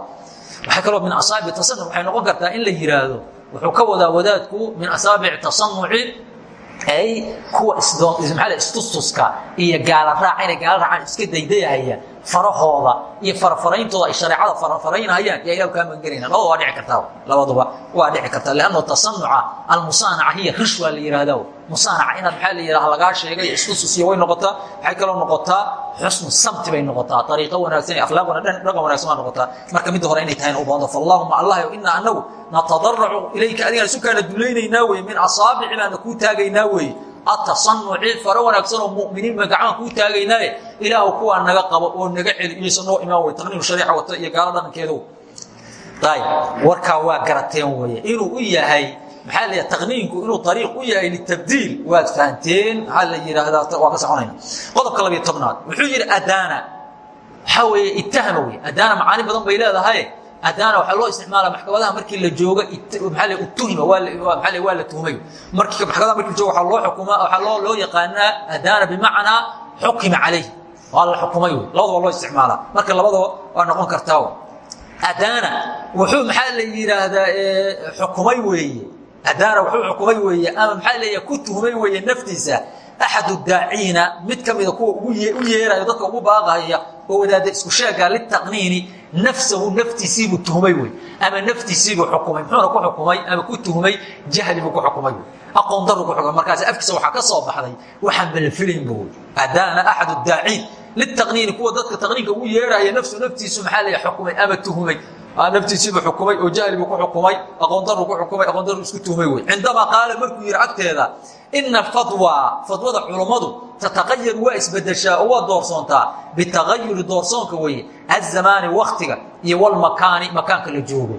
Waxaa kaloo min asaabic tasanuc waxay noqon kartaa in la yihaahdo wuxuu ka wadaa wadaadku min asaabic tasanuci ay kuwa maaa istustuska? Iyo gaala raaca inay gaala raacaan iska daydayahaya farahooda iyo farfarayntooda ay shareecada farfaraynahayaan yaa ilahu kaa magangelayna labada waa dhici kartaa labaduba waa dhici kartaa lanno tasanuca almusaanaca hiya rish waa la yihahda musaanaca inaad maxaa la yidhaha lagaa sheegay istustus iyo way noqotaa waxay kaloo noqotaa xusnu samti bay noqotaa ariiqo wanaagsan iyo akhlaaq dhaqan wanagsan waa noqotaa. Marka midda hore inay tahayna u baahdo faallahuma allah inaa anagu natadaracu ilayka adigaan isukaana dulaynaynaa weye min asaabici baana kuu taagaynaa weye atasanuci faro wanaagsan oo muminiin ba gacmaan kuu taagaynaaye. Ilaahu kuwaa naga qabo oo naga celi iyaysa noo imaan wey taqniinu shariica wata iyo gaalo dhaqankeedu. Ayb warkaa waa garateen weye inuu u yahay maxaa la taqniinku inuu ariiq u yahay litabdiil. Waad fahanteen maxaa la yidhaahdaa? Waa ka soconayna. Qodobka labiyo tobnaad wuxuu yidhi adana. Waxaa weeye ittahama wey adana macaani badan bay leedahay adana waxaa loo isticmaala maxkamadaha markii la joogo maaa utuhima waa la tuhmay. Markii maxkamadaha markii la joogo waa loo xukuma waxaa loo yaqaanaa adana bimacnaa xukima calayh waa la xukumay labadaba loo isticmaalaa. Marka labadaba waa noqon kartaa adana wuxuu maxaa la yidhaahdaa xukumay weeye. Adana wuxuu xukumay weeye ama maxaa leeya ku tuhmay weeye naftiisa axadu daaciina mid ka mida kuwa u yeerayo dadka ugu baaqahaya oo wadaada isku sheega litaqniini nafsahu naftiisiibuu tuhmay wey ama naftiisiibuu xukumay muxuuna ku xukumay ama ku tuhmay jahli buu ku xukumay aqoon daru ku xukumay markaas afkiisa waxaa ka soo baxday waxaan balfilaynba wey adana axadu daaciin litaqniini kuwa dadka taqniinka ugu yeeraya nafsu naftiisu maxaa leeya xukumay ama tuhmay naftiisiibuu xukumay oo jahli buu ku xukumay aqoon daru ku xukumay aqoon daru isku tuhmay wey cindamaa qaala markuu yidhi agteeda ina alfadwa fadwada culummadu tataqayaru waa isbedeshaa oo waa doorsoontaa bitaqayuri doorsoonka weeye azamaani waktiga iyo walmakaani makaanka la joogo.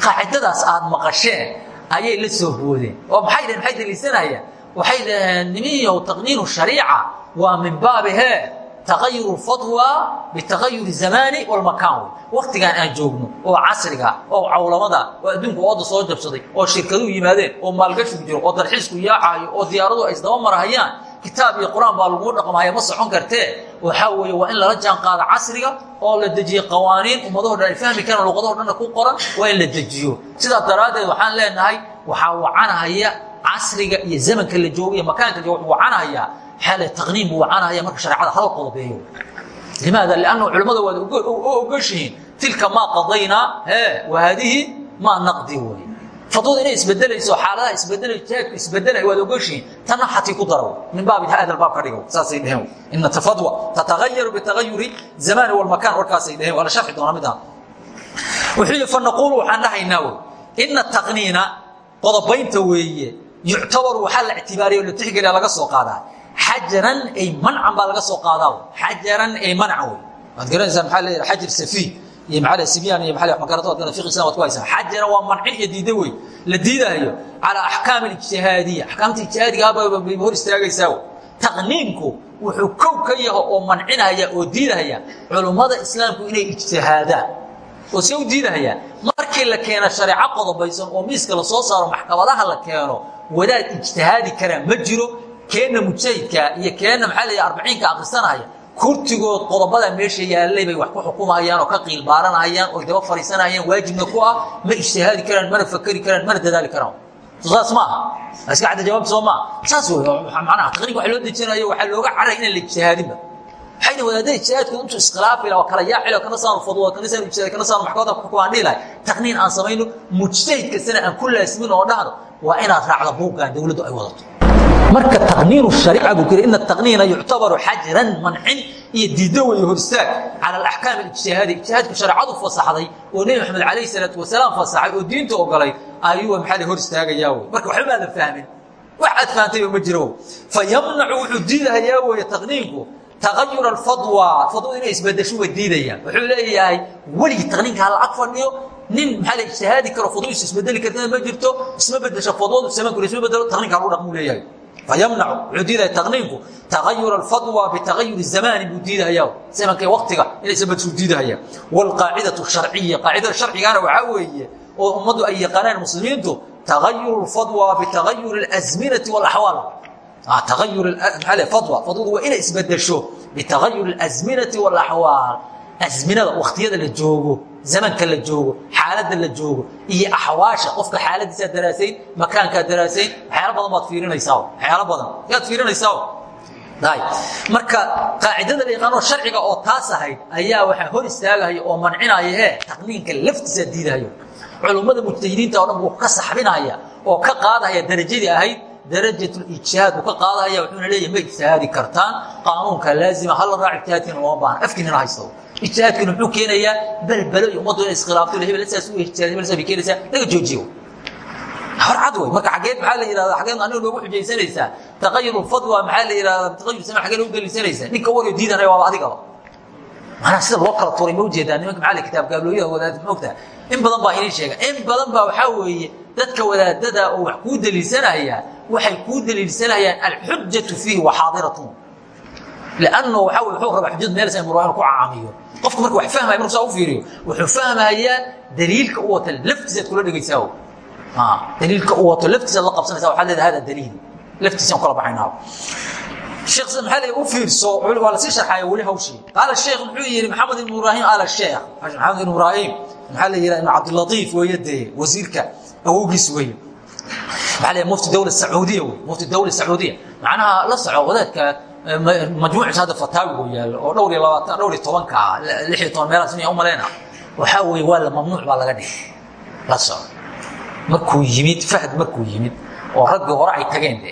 Qaacidadaas aad maqasheen ayay la soo boodeen. Oo maxay dhaheen maxay daliisanayaan waxay dhaheen nimiyow taqniinu shariica waa min baabi hee taqayur fatwa bitaqayur zamaani walmakaan wey waktigaan aan joogno oo casriga oo cawlamada oo adduunku ooda soo jabsaday oo shirkaduhu yimaadeen oo maalgashigu jiro oo dalxiisku yaacayo oo diyaaradu ay isdaba marahayaan kitaab iyo qur'aan baa laguu dhaqmahaya ma socon kartee waxaa weeye waa in lala jaan qaado casriga oo la dejiye qawaaniin ummadaho dhan ay fahmi karaan luqadaho dhanna ku qoran waa in la dejiyo sidaa daraaddeed waxaan leenahay waxaa wacanahaya casriga iyo zamanka la joogo iyo makaanka wacanahayaa xaale taqniin buu wacanahaya marka shareecada hal qodobeeyo limaada lianna culimmada waad ogoshihiin tilka maa qadaynaa he wa haadihi maa naqdi wey fadwada inay isbedelayso xaaladaha isbedelay jihaadku isbedelay waad ogoshihiin tanna xatii ku dara min baabi hadal baab ka dhigo saasay dheheen ina tafadwa tatagayaru bitagayuri zamani walmakan warkaasay dheheen waa la sharxi doonaa midaan wuxuu yidhi fanaquulu waxaan dhahaynaa wey ina taqniina qodobaynta weeye yuctabaru waxaa la ictibaariya oo la tixgeliya laga soo qaadaa xajaran ay mancan baa laga soo qaadaa xajaran ay mancan wey waad garanaysaa la yidhaha xajar safiih iyo maxaa sibyan iyo maxaa makarato adana fiqh islam waad ku haysaa xajaran waa mancin iyo diida wey la diidaayo calaa axkaam ijtihaadiya axkaamta ijtihaadiga bay hor istaagaysaa taqniinku wuxuu kow ka yaho oo mancinaya oo diidahaya culummada islaamku inay ijtihaadaan oo see u diidahaya markii la keeno shareeco qodobaysan oo miiska la soo saaro maxkamadaha la keeno wadaad ijtihaadi karaa ma jiro keenna mujtahidka iyo keenna maxaa la arbaciinka akrisanaya kurtigood qodobada meesha yaallay bay wax ku xukumayaan oo ka qiilbaaranayaan oo daba fariisanayaan waajibna ku ah ma ijtihaadi karaan mana fakeri karaan mana dadaali karaan. Saas maaha iska cadda jawaab soo maa saas wey macnaha taqriib waxa loo dejinayo waxaa looga caray inaan la ijtihaadinba waxayna wadaadada ijtihaadkooda intuu iskhilaafi laha kala yaacila kana saanu fadwa kana saanu ijtihaad kana saanu maxkamada ku xukumaan dhihi lahay. Taqniin aan samayno mujtahid kastana aan ku laasimin oo dhahdo waa inaad raacdo buuggan dawladdu ay wadato marka taqniinu shariica buu kiri ina taqniina yuctabaru xajran mancin iyo diiddo weeye hor istaag cala alaxkaam alijtihaadi ijtihaadka shareecadu fasaxday oo nebi maxamed calayhi salaatu wasalaam fasaxay oo diinta ogolay. Ayuu maxaa la hor istaagayaa wey marka waxba maadan fahmin. Wax aad fahantayba ma jiro fa yamnacu wuxuu diidahayaa weeye taqniinku tagayur alfadwa. Fadwadu inay isbedesho way diidayaan. Wuxuu leeyahay weligii taqniinka hala ag fadhiyo nin maxaa la ijtihaadi karo fadwadiisu isbedeli kartana ma jirto isma bedesho fadwadu samankuna isma bedelo taqniinka halu dhaqmuu leeyahay fayamnacu wuxuu diidaya taqniinku tagayur alfadwa bitagayur zamani buu diidahaya zamanka waktiga inay isbedeshu diidahaya waalqaacidatu sharciya qaacidada sharcigaana waxaa weeye oo ummaddu ay yaqaanaan muslimiintu tagayur lfadwa bitagayur اlasminati walaxwaal tagayur maaa fadwa fadwadu waa inay isbedesho bitagayur اlasminati walaxwaal asminada wakhtiyada la joogo zamanka la joogo xaaladda la joogo iyo axwaasha qofka xaaladiisaa daraasayn makaankaa daraasayn waxyaalo badan baad fiirinaysaa waxyaalo badan. Yaad fiirinaysaa marka qaacidada la yaqaanoo sharciga oo taas ahayd ayaa waxaa hor istaagahaya oo mancinaya he taqniinka laftiisa diidahayo culummada mujtahidiinta o dhan buu ka saxbinaya oo ka qaadahaya darajadii ahayd darajatulijtihaad buu ka qaadahaya wuxuuna leeyahy ma ijtihaadi kartaan qaanuunka laazima hala raac ijtihaadkiina looma baahna afkiinana haysto ijtihaadkiina muxuu keenayaa belbelo iyo ummaddu inay iskhilaafto hebel saas u ijtihaad hebel saas bay keenaysaa laga joojiyo. Hor cad wey marka xageed maxaa la yidhahda xageed aniga noogu xujaysanaysaa. Taqayur fadwa maxaa la yidhahda taqayur sama xagee noogu gelisanaysaa ninka waryo diidanaya waaba adigaba macnaha sida loo kala tuuray ma u jeedaa nimanka maxaa la kitaab gaablooyaha wadaadad moogtaa in badan baa inii sheega in badan baa waxaa weeye dadka wadaadada oo wax kuu daliilsanaya waxay kuu daliilsanayaan alxujatu fiihi wa xaadiratun. Lanno waxaa wey wuxuu rabaa xujadu meel saynu rabaa inu ku caamiyo qofku marka wax fahmaya marku saa u fiiriyo wuxuu fahmayaa daliilka u wata laftiisaad kula dhegaysaa daliilka u wato laftiisaad la qabsanaysa waxaad leedahay hada daliil. Laftiisaan kula baxaynaa sheekh maxaa la u fiirso waa la sii sharxaya weli hawshii. Qaala sheekh muxuu yidhi maxamed ibn ibraahim ala sheekh. Maxamed ibn ibraahim maxaa la yidhaha ibn cabdilatiif weeye dee wasiirka awowgiis weeye. Maxaa la mufti dawla sacuudiya wey mufti dawla sacuudiya. Macnaha la soco wadaadka majmuuciisa hadda fataawi uu yaallo oo dhowr iyo labaatan dhowr iyo tobanka lix iyo toban meelaas inay u maleyna waxaa weeye waa la mamnuuc baa laga dhigay. La soco markuu yimid fahd markuu yimid oo raggii hore ay tageen de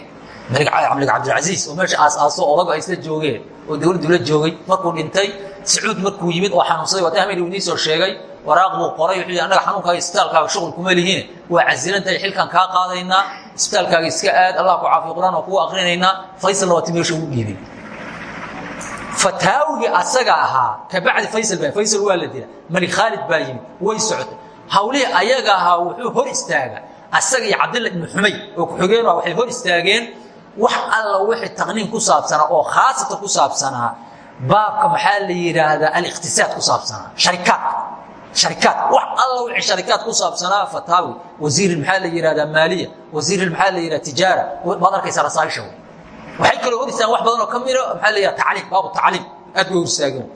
malik cabdilcasiis oo meesha aas-aaso odagu ay isla joogeen oo dowladdu la joogay markuu dhintay sacuud markuu yimid oo xanuunsaday waa uu idiin soo sheegay waraaq buu qoray wuxuu annaga xanuunkaaga isbitaalkaaga shuqul kuma lihiin waa casilantahay xilkan kaa qaadaynaa isbitaalkaaga iska aad allah ku caafiyo quraan oo kugu akrinaynaa faysalna waati meesha ugu dhiibay fataawigii asaga ahaa kabacdi faysal baa faysal waa la dila malik khaalid baa yimid way socotay. Hawlihii ayaga ahaa wuxuu hor istaaga asaga iyo cabdilla ibnu xumayd oo ku-xigeen waxay hor istaageen. Wax alla wixii taqniin ku saabsanaa oo khaasatan ku saabsanaa baabka maxaa la yidhaahdaa aliqtisaad ku saabsanaa sharikaadka sharikaad wax alla wixii sharikaad ku saabsanaa fataawi. Wasiiri maxaa la yidhahdaa maaliya? Wasiiri maxaa la yidhahda tijaara? Baad arkaysaa rasaaisha waxay kaloo hor istaagen wax badan oo ka mida maxaa la yidhahda tacliim baabu tacliim. Aad bay hor istaageen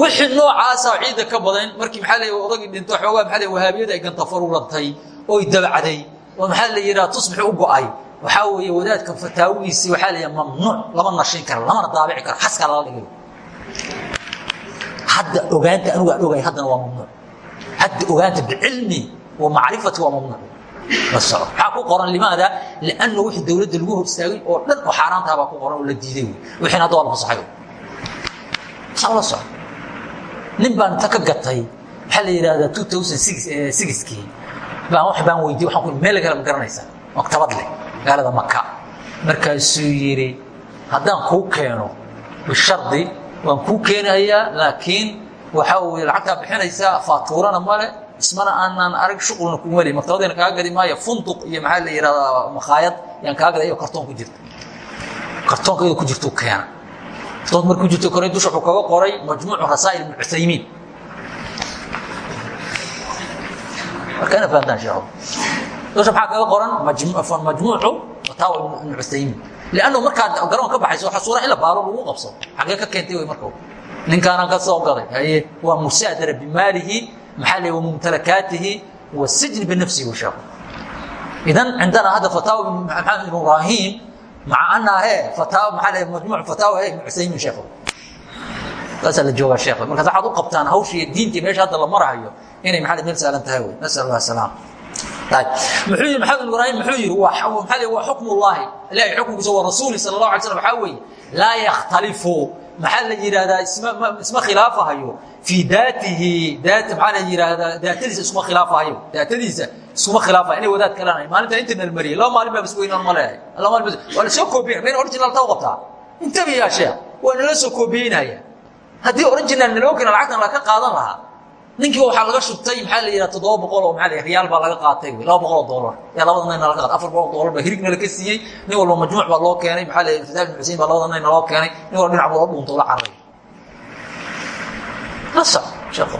wixii noocaasa ciidda ka badan markii maxaa la odagii dhinto xoogaa maxaa wahaabiyada ay gantafarurantay oy dabacday oo maxaa la yidhaha tusbixi u go'ay. Waxaa weeye wadaadka fataawigiisii waxaa la yidhaha mamnuuc lama nashin karo lamana daabici karo xaskaa lala dhigay hadda ogaanta anigu aan ogay haddana waa mamnuuc. Hadda ogaanta bicilmi wa macrifati waa mamnuuc. La soco maxaa ku qoran limaada lianna wixii dowladda lagu hor istaagay oo dhan oo xaaraantaa baa ku qoran oo la diiday wey wixiina hadda waa la fasaxay saa la soco nin baan inta ka gatay maxaa la yidhahdaa two thousand six sixkii baan wax baan weydiye waxaan ku meel kale ma garanaysaa. Maktabad leh magaalada maka markaasuu yidhi haddaan kuu keeno bishardi waan kuu keenayaa laakiin waxaa weye lacagtaa bixinaysaa faatuurana male ismana aanaan arag shuqulna kuma le maktabadayna kaaga gadi maayo funduq iyo maxaa la yidhahdaa makhaayad yaan kaaga gaday kartoon ku jirta. Kartoonka iyadoo ku jirtuu keena. Kartoonka markuu jirto kore dusha wuxuu kaga qoray majmuucu rasaa'il ibn cuthaymiin marka ina fahantaan sheekhu. Dusha maxaa kaga qoran? Majmuucu fataawa ibnu cusaymin liannu markaad garoon ka baxayso waxaa suura in la lagu qabso xagee ka keentay wey marka ninkaanaan ka soo gaday haye waa musaadara bimaalihi maxaa la wamumtalakaatihi wasijni binafsihi sheego idan cindana hadda fataawa maxamed ibn ibrahim maca anaa he fataawa maxaa la majmuuc fataawa he ibnu cusaymin sheego saasaa la joogaa sheekh markaas waxaad u qabtaan hawsha iyo diintii meesha hadda la marahayo inay maxaa meel saalan tahay wey nasal allah salaam muxuu yidhi maxamed ibraahim muxuu l waa xukm ullaahi ilahay xukunkiisa wa rasuuli sala allah alay slam waxaa weeye laa yakhtalifu. Maxaa la yidhahdaa isma khilaafahayo fii daatihi daat maxaa la yidhahdaa daatadiisa iskuma khilaafahayo daatadiisa iskuma khilaafahayo inay wadaad kalanahay maalinta inta nalmariyay laba maalin baa basweynaan ma leehay laba maalin waa la soo koobiyay mayn original taa u qabtaa intabi yaa sheekh waa nala soo koobiyeynaya. Haddii original naloo keena lacagtan laga qaadan lahaa ninkii waxaa laga shubtay maxaa la yidhaha toddoba boqol oo maxaa riyaal baa laga qaatay laba boqol oo dollar yaa labada nayna laga qaatay afar boqol oo dollar baa hirigna laga siiyey nin walba majmuuc baa loo keenay maxaa la fataah ibn xusein baa labada nayna loo keenay nin walba dhinac buu la dhuunto la carray. La soc sheekhu.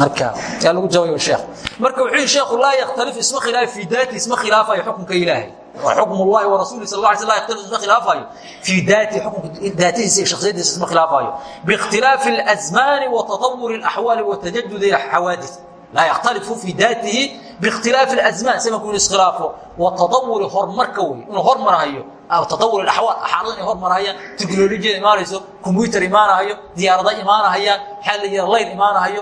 Marka yaa lagu jawayo sheekh. Marka wuxuu yihi sheekhu laa yakhtalif isma khilaafi fi daati isma khilaafayo xukunka ilaahay xukm اllahi warasuli sal la sl ykhtalif isma khilaafayo fii daati xukunka daatadiisa iyo shaksiyadiisa isma khilaafayo biikhtilaafi اlazmaani wa taطawur اlaxwaali wa tajadud xawaadis laa yakhtalifu fii daatihi biikhtilaafi اlazmaan zamanku inu iskhilaafo wa taطawuri horumarka wey inuu hormarahayo taطawur اaxwaal axaalada inay hormarahayaan teknolojiyada imaanayso combyuter imaanahayo diyaarada imaanahayaan maxaa la yiha layl imaanahayo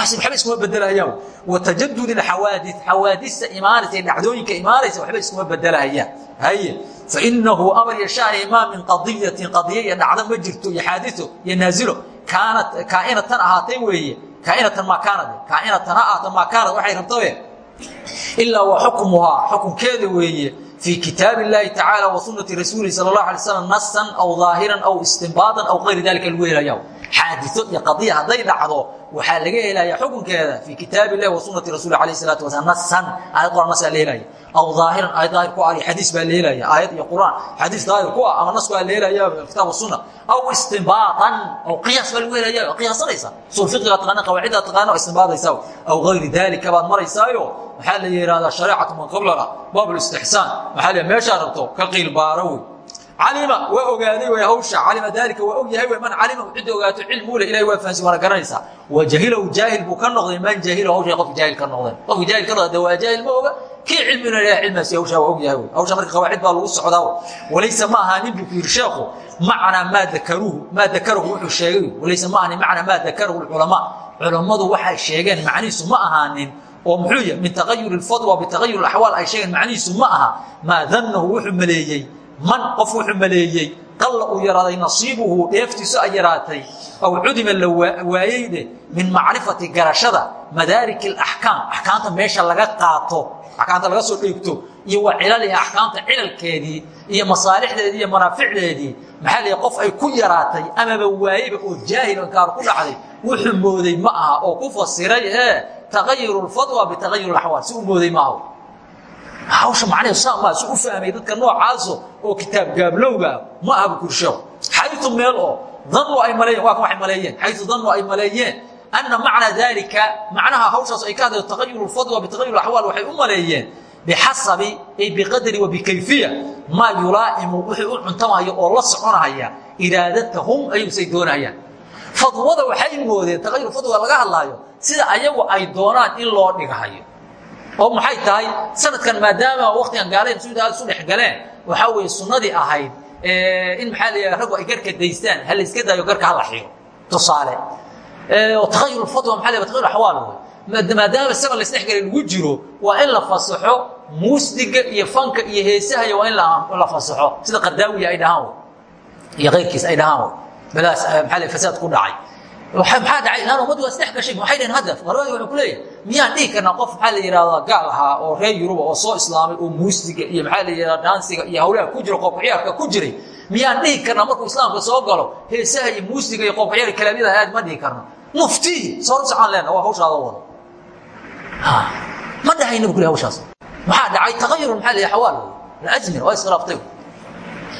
waxba iskuma bedelahayaan wa tajadud اxawaadis xawaadista imaanaysa ee dhacdooyinka imaanaysa waxba iskuma bedelahayaan haye fainahu amar yashaani maa min qadiyatin qadiya iyo dhacdo ma jirto iyo xaadito iyo naazilo kaanat kaainatan ahaatay weeye kaainatan maa kaanad kaainatan ha ahaata maa kaanad waxay rabtabe ilaa wa xukmuhaa xukunkeeda weeye في kitaaب اللahi taعaaلى وsuنaةi rasuuلi salى الlaه عليه sسم nasan aw ظaahira aw istinbaaطan aw غayri dalika lagu helaya xaadiثo iyo qadiya hadday dhacdo waxaa laga helaya xukunkeeda fii kitaab اlahi wasunati rasul ala salaatu wasaa nasan aayad quraan nasaa la helaya aw aahiran aayad aahir ku ah ali xadiis baa la helaya aayad iyo quraan xadiis daahir ku ah ama naskaa la helaya kitaab wasuna aw istimbaaan aw qiyaas baa lagu helaya qiyaasanaysa usul fiqiga taqaana qawaacidda taqaana istimbaadaysa aw gayri dalika baad maraysaayo. Maxaa la yihahdaa shareecatu man qablana baab istixsaan. Maxaa l meeshaa rabto ka qiil baara wey calima waa ogaaday way hawsha calima daalika waa og yahay wey man calima cidda ogaato cilmu le ilahay waa fahansi waana garanaysaa wa jahilahu jaahil buu ka noqday man jahilahu hawshay qofka jaahil ka noqdeen qofka jaahil ka noqda de waa jaahil ma oga kii cilmina ilahay cilmaasi hawshaa waa og yahay wey hawsha marka qawaacid baa lagu socdaa walaysa ma ahaanin buu ku yidhi sheekhu macnaa maa dakaruhu maa dakarahu wuxuu sheegay. Walaysa ma ahaanin macnaa maa dakarahu lculamaa. Culammadu waxay sheegeen macnihiisu ma ahaanin oo muxuu yahy min tagayur اfadwa bitagayur اaxwaal ay sheegeen macnihiisu ma aha. Maa danahu wuxuu maleeyey man qof wuxuu maleeyey qalla uu yaraaday nasiibuhu dheeftiisu ay yaraatay aw cudima la waayeyne min macrifati garashada madaarik alaxkaam axkaamta meesha laga qaato axkaamta laga soo dheegto iyo waa cilaliha axkaamta cilalkeedii iyo masaalixdeedii iyo manaaficdeedii maxaa leeya qof ay ku yaraatay amaba waayeyba oo jaahilan kaar ku dhacday wuxuu mooday ma aha oo ku fasiray ee tagayuru lfatwa bitagayur alaxwaal si uu mooday maaho hawsha macnaheedu saa maa si u fahmay dadka noocaaso oo kitaab gaablowga ma aha bukursheego xayu meel oo danu ay maleeyeen waa kan waxay maleeyeen. Xayu danu ay maleeyeen. Anna macnaa daalika macnaha hawshaas ay ka hadlayo tagayur اfadwa bitagayur اaxwaal waxay u maleeyeen. Bixasabi ay biqadri wa bikayfiya maa yulaa'imu wuxuu u cuntamayo oo la soconahaya iraadatahum ayuusay doonayaan. Fadwada waxay moodeen tagayur fadwa laga hadlaayo sida ayagu ay doonaan in loo dhigahayo oo maxay tahay? Sanadkan maadaama waktigan gaalayn suuda isu dhex galeen waxaa weeye sunnadii ahayd in maxaa la raggu ay garka daystaan ha la iska daayo garka hala xigo tusaale oo tagayur fadwa maa la tagayur axwaal wey maadaama saban la isdhexgalay lagu jiro waa in la fasaxo muusdiga iyo fanka iyo heesahaya waa in la fasaxo. Sida qardaawiya ay dhahaan iyo kayrkiis ay dhahaan badaas maaa fasaad ku dhacay maxaa dhacay lan ummaddu waa isdhex gashay waxay dhaheen hadda qarwadi wuxuu ku leeyahay miyaan dhihi karnaa qof maxaa la yidhahdaa gaal ahaa oo reer yuruba oo soo islaamay oo muusiga iyo maxaa la yidhahdaa dhaansiga iyo hawlaha ku jiro qoobkaciyaarka ku jiray miyaan dhihi karnaa markuu islaamka soo galo heesaha iyo muusiga iyo qoobkaciyaar kalaamyada aad ma dhihi karno muftihi soo socon leena waa hawshaada wado ma dhahayna bu ku lehay hawshaas maxaa dhacay tagayur maxaa la yidhaha xawaal laazmir waa iskhilaaftay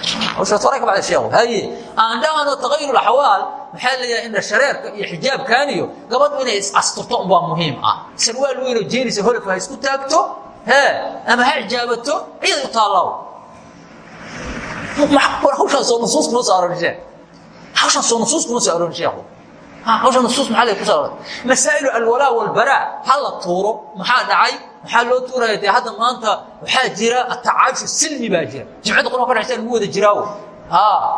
sheekhu haye aan dhahano tagayur axwaal maxaa leeyahay indha shareerka iyo xijaabkan iyo gabadhu inay is asturto unbaa muhiim ah. Sarwaal weynoo jeenisa holofka ha isku taagto he ama ha ijaabato iyaday u taallaaw war hawshaan soo nusuus kuma soo arorin sheekh. Hawshaan soo nusuus kuma soo arorin sheekhu hawshaan nusuus maxaa lay ku soo arorin masaa'ilu alwalaa walbaraa. Ha la tuuro maxaa dhacay? Maxaa loo tuuraya dee hadda maanta waxaa jira atacaayushu silmi baa jira. Jimcadda quraan ka dhexsa lagu wada jiraawo.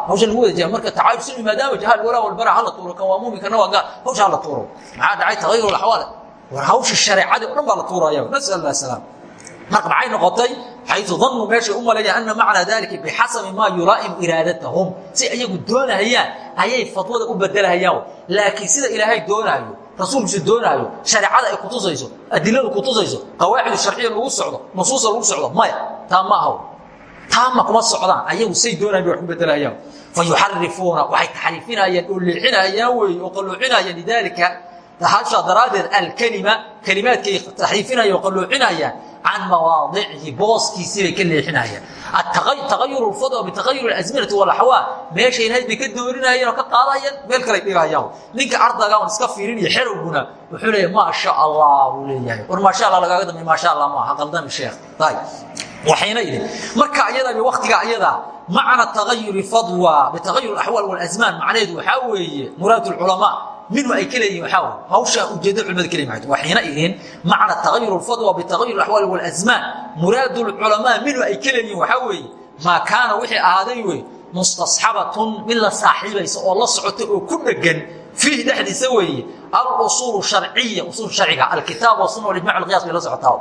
Hawsha lagu wada jira. Marka tacaayush silmi maadaama jaha alwalaa walbaraa ha la tuuro kan waa muumin kana waa gaal hawsha ha la tuuro. Maxaa dhacay? Tagayur alaxwaal war hawsha shareecadii o dhan baa la tuuraya nasal allah salaam marka maxay noqotay xayu danuu meeshay u maleeyaan ana macnaa dalika bixasabi maa yulaa'imu iraadatahum si ayagu doonahayaan ayay fatwada u bedelahayaan laakiin sida ilaahay doonaayo rasuulkiisu doonaayo shareecada ay kutusayso adiladu kutusayso qawaacidu sharciya lagu socdo nusuusa lagu socdo maya taa ma ahaw taama kuma socdaan ayagu say doonayan bay wax ku bedelahayaan fayuxarifuuna waxay taxriifinayaan oo leexinayaan weeye oo qalluucinayaan lidaalika hasha daraaddeed alkelima kelimaadkay taxriifinayaan oo qalluucinayaan can mawaadicihi booskiisii bay ka leexinayaan tagayur lfadwa bitagayur asminati walaxwaal meeshay lahayd bay ka doorinayeen oo ka qaadayaan. Meel kale dhigayaan. Ninka ardayga on iska fiirinaya xerowguna wuxuu leeyahay maasha allah buu leeyahay. War maasha allah lagaaga dambeey maasha allah maaha qaldami sheekh. Waxayna idhi marka ayada waktiga ayada macna tagayuri fadwa bitagayur axwaal walasmaan macnaheedu waxaa weeye muraad culamaa minhu ay ka leeyihiin waxaa wey hawshaa ujeedda culimada ka leeyihiin waxayna idhiin macna tagayur lfadwa bitagayur axwaal walasmaan muraad lculamaa minhu ay ka leeyihiin waxaa weeye maa kaana wixii ahaaday wey mustasxabatun mid la saaxiibaysa oo la socota oo ku dhegan fiihi dhexdiisa weeye alusuulu sharciya usuul sharciga alkitaab wasuna walijmac alqiyaas bay la socotaa.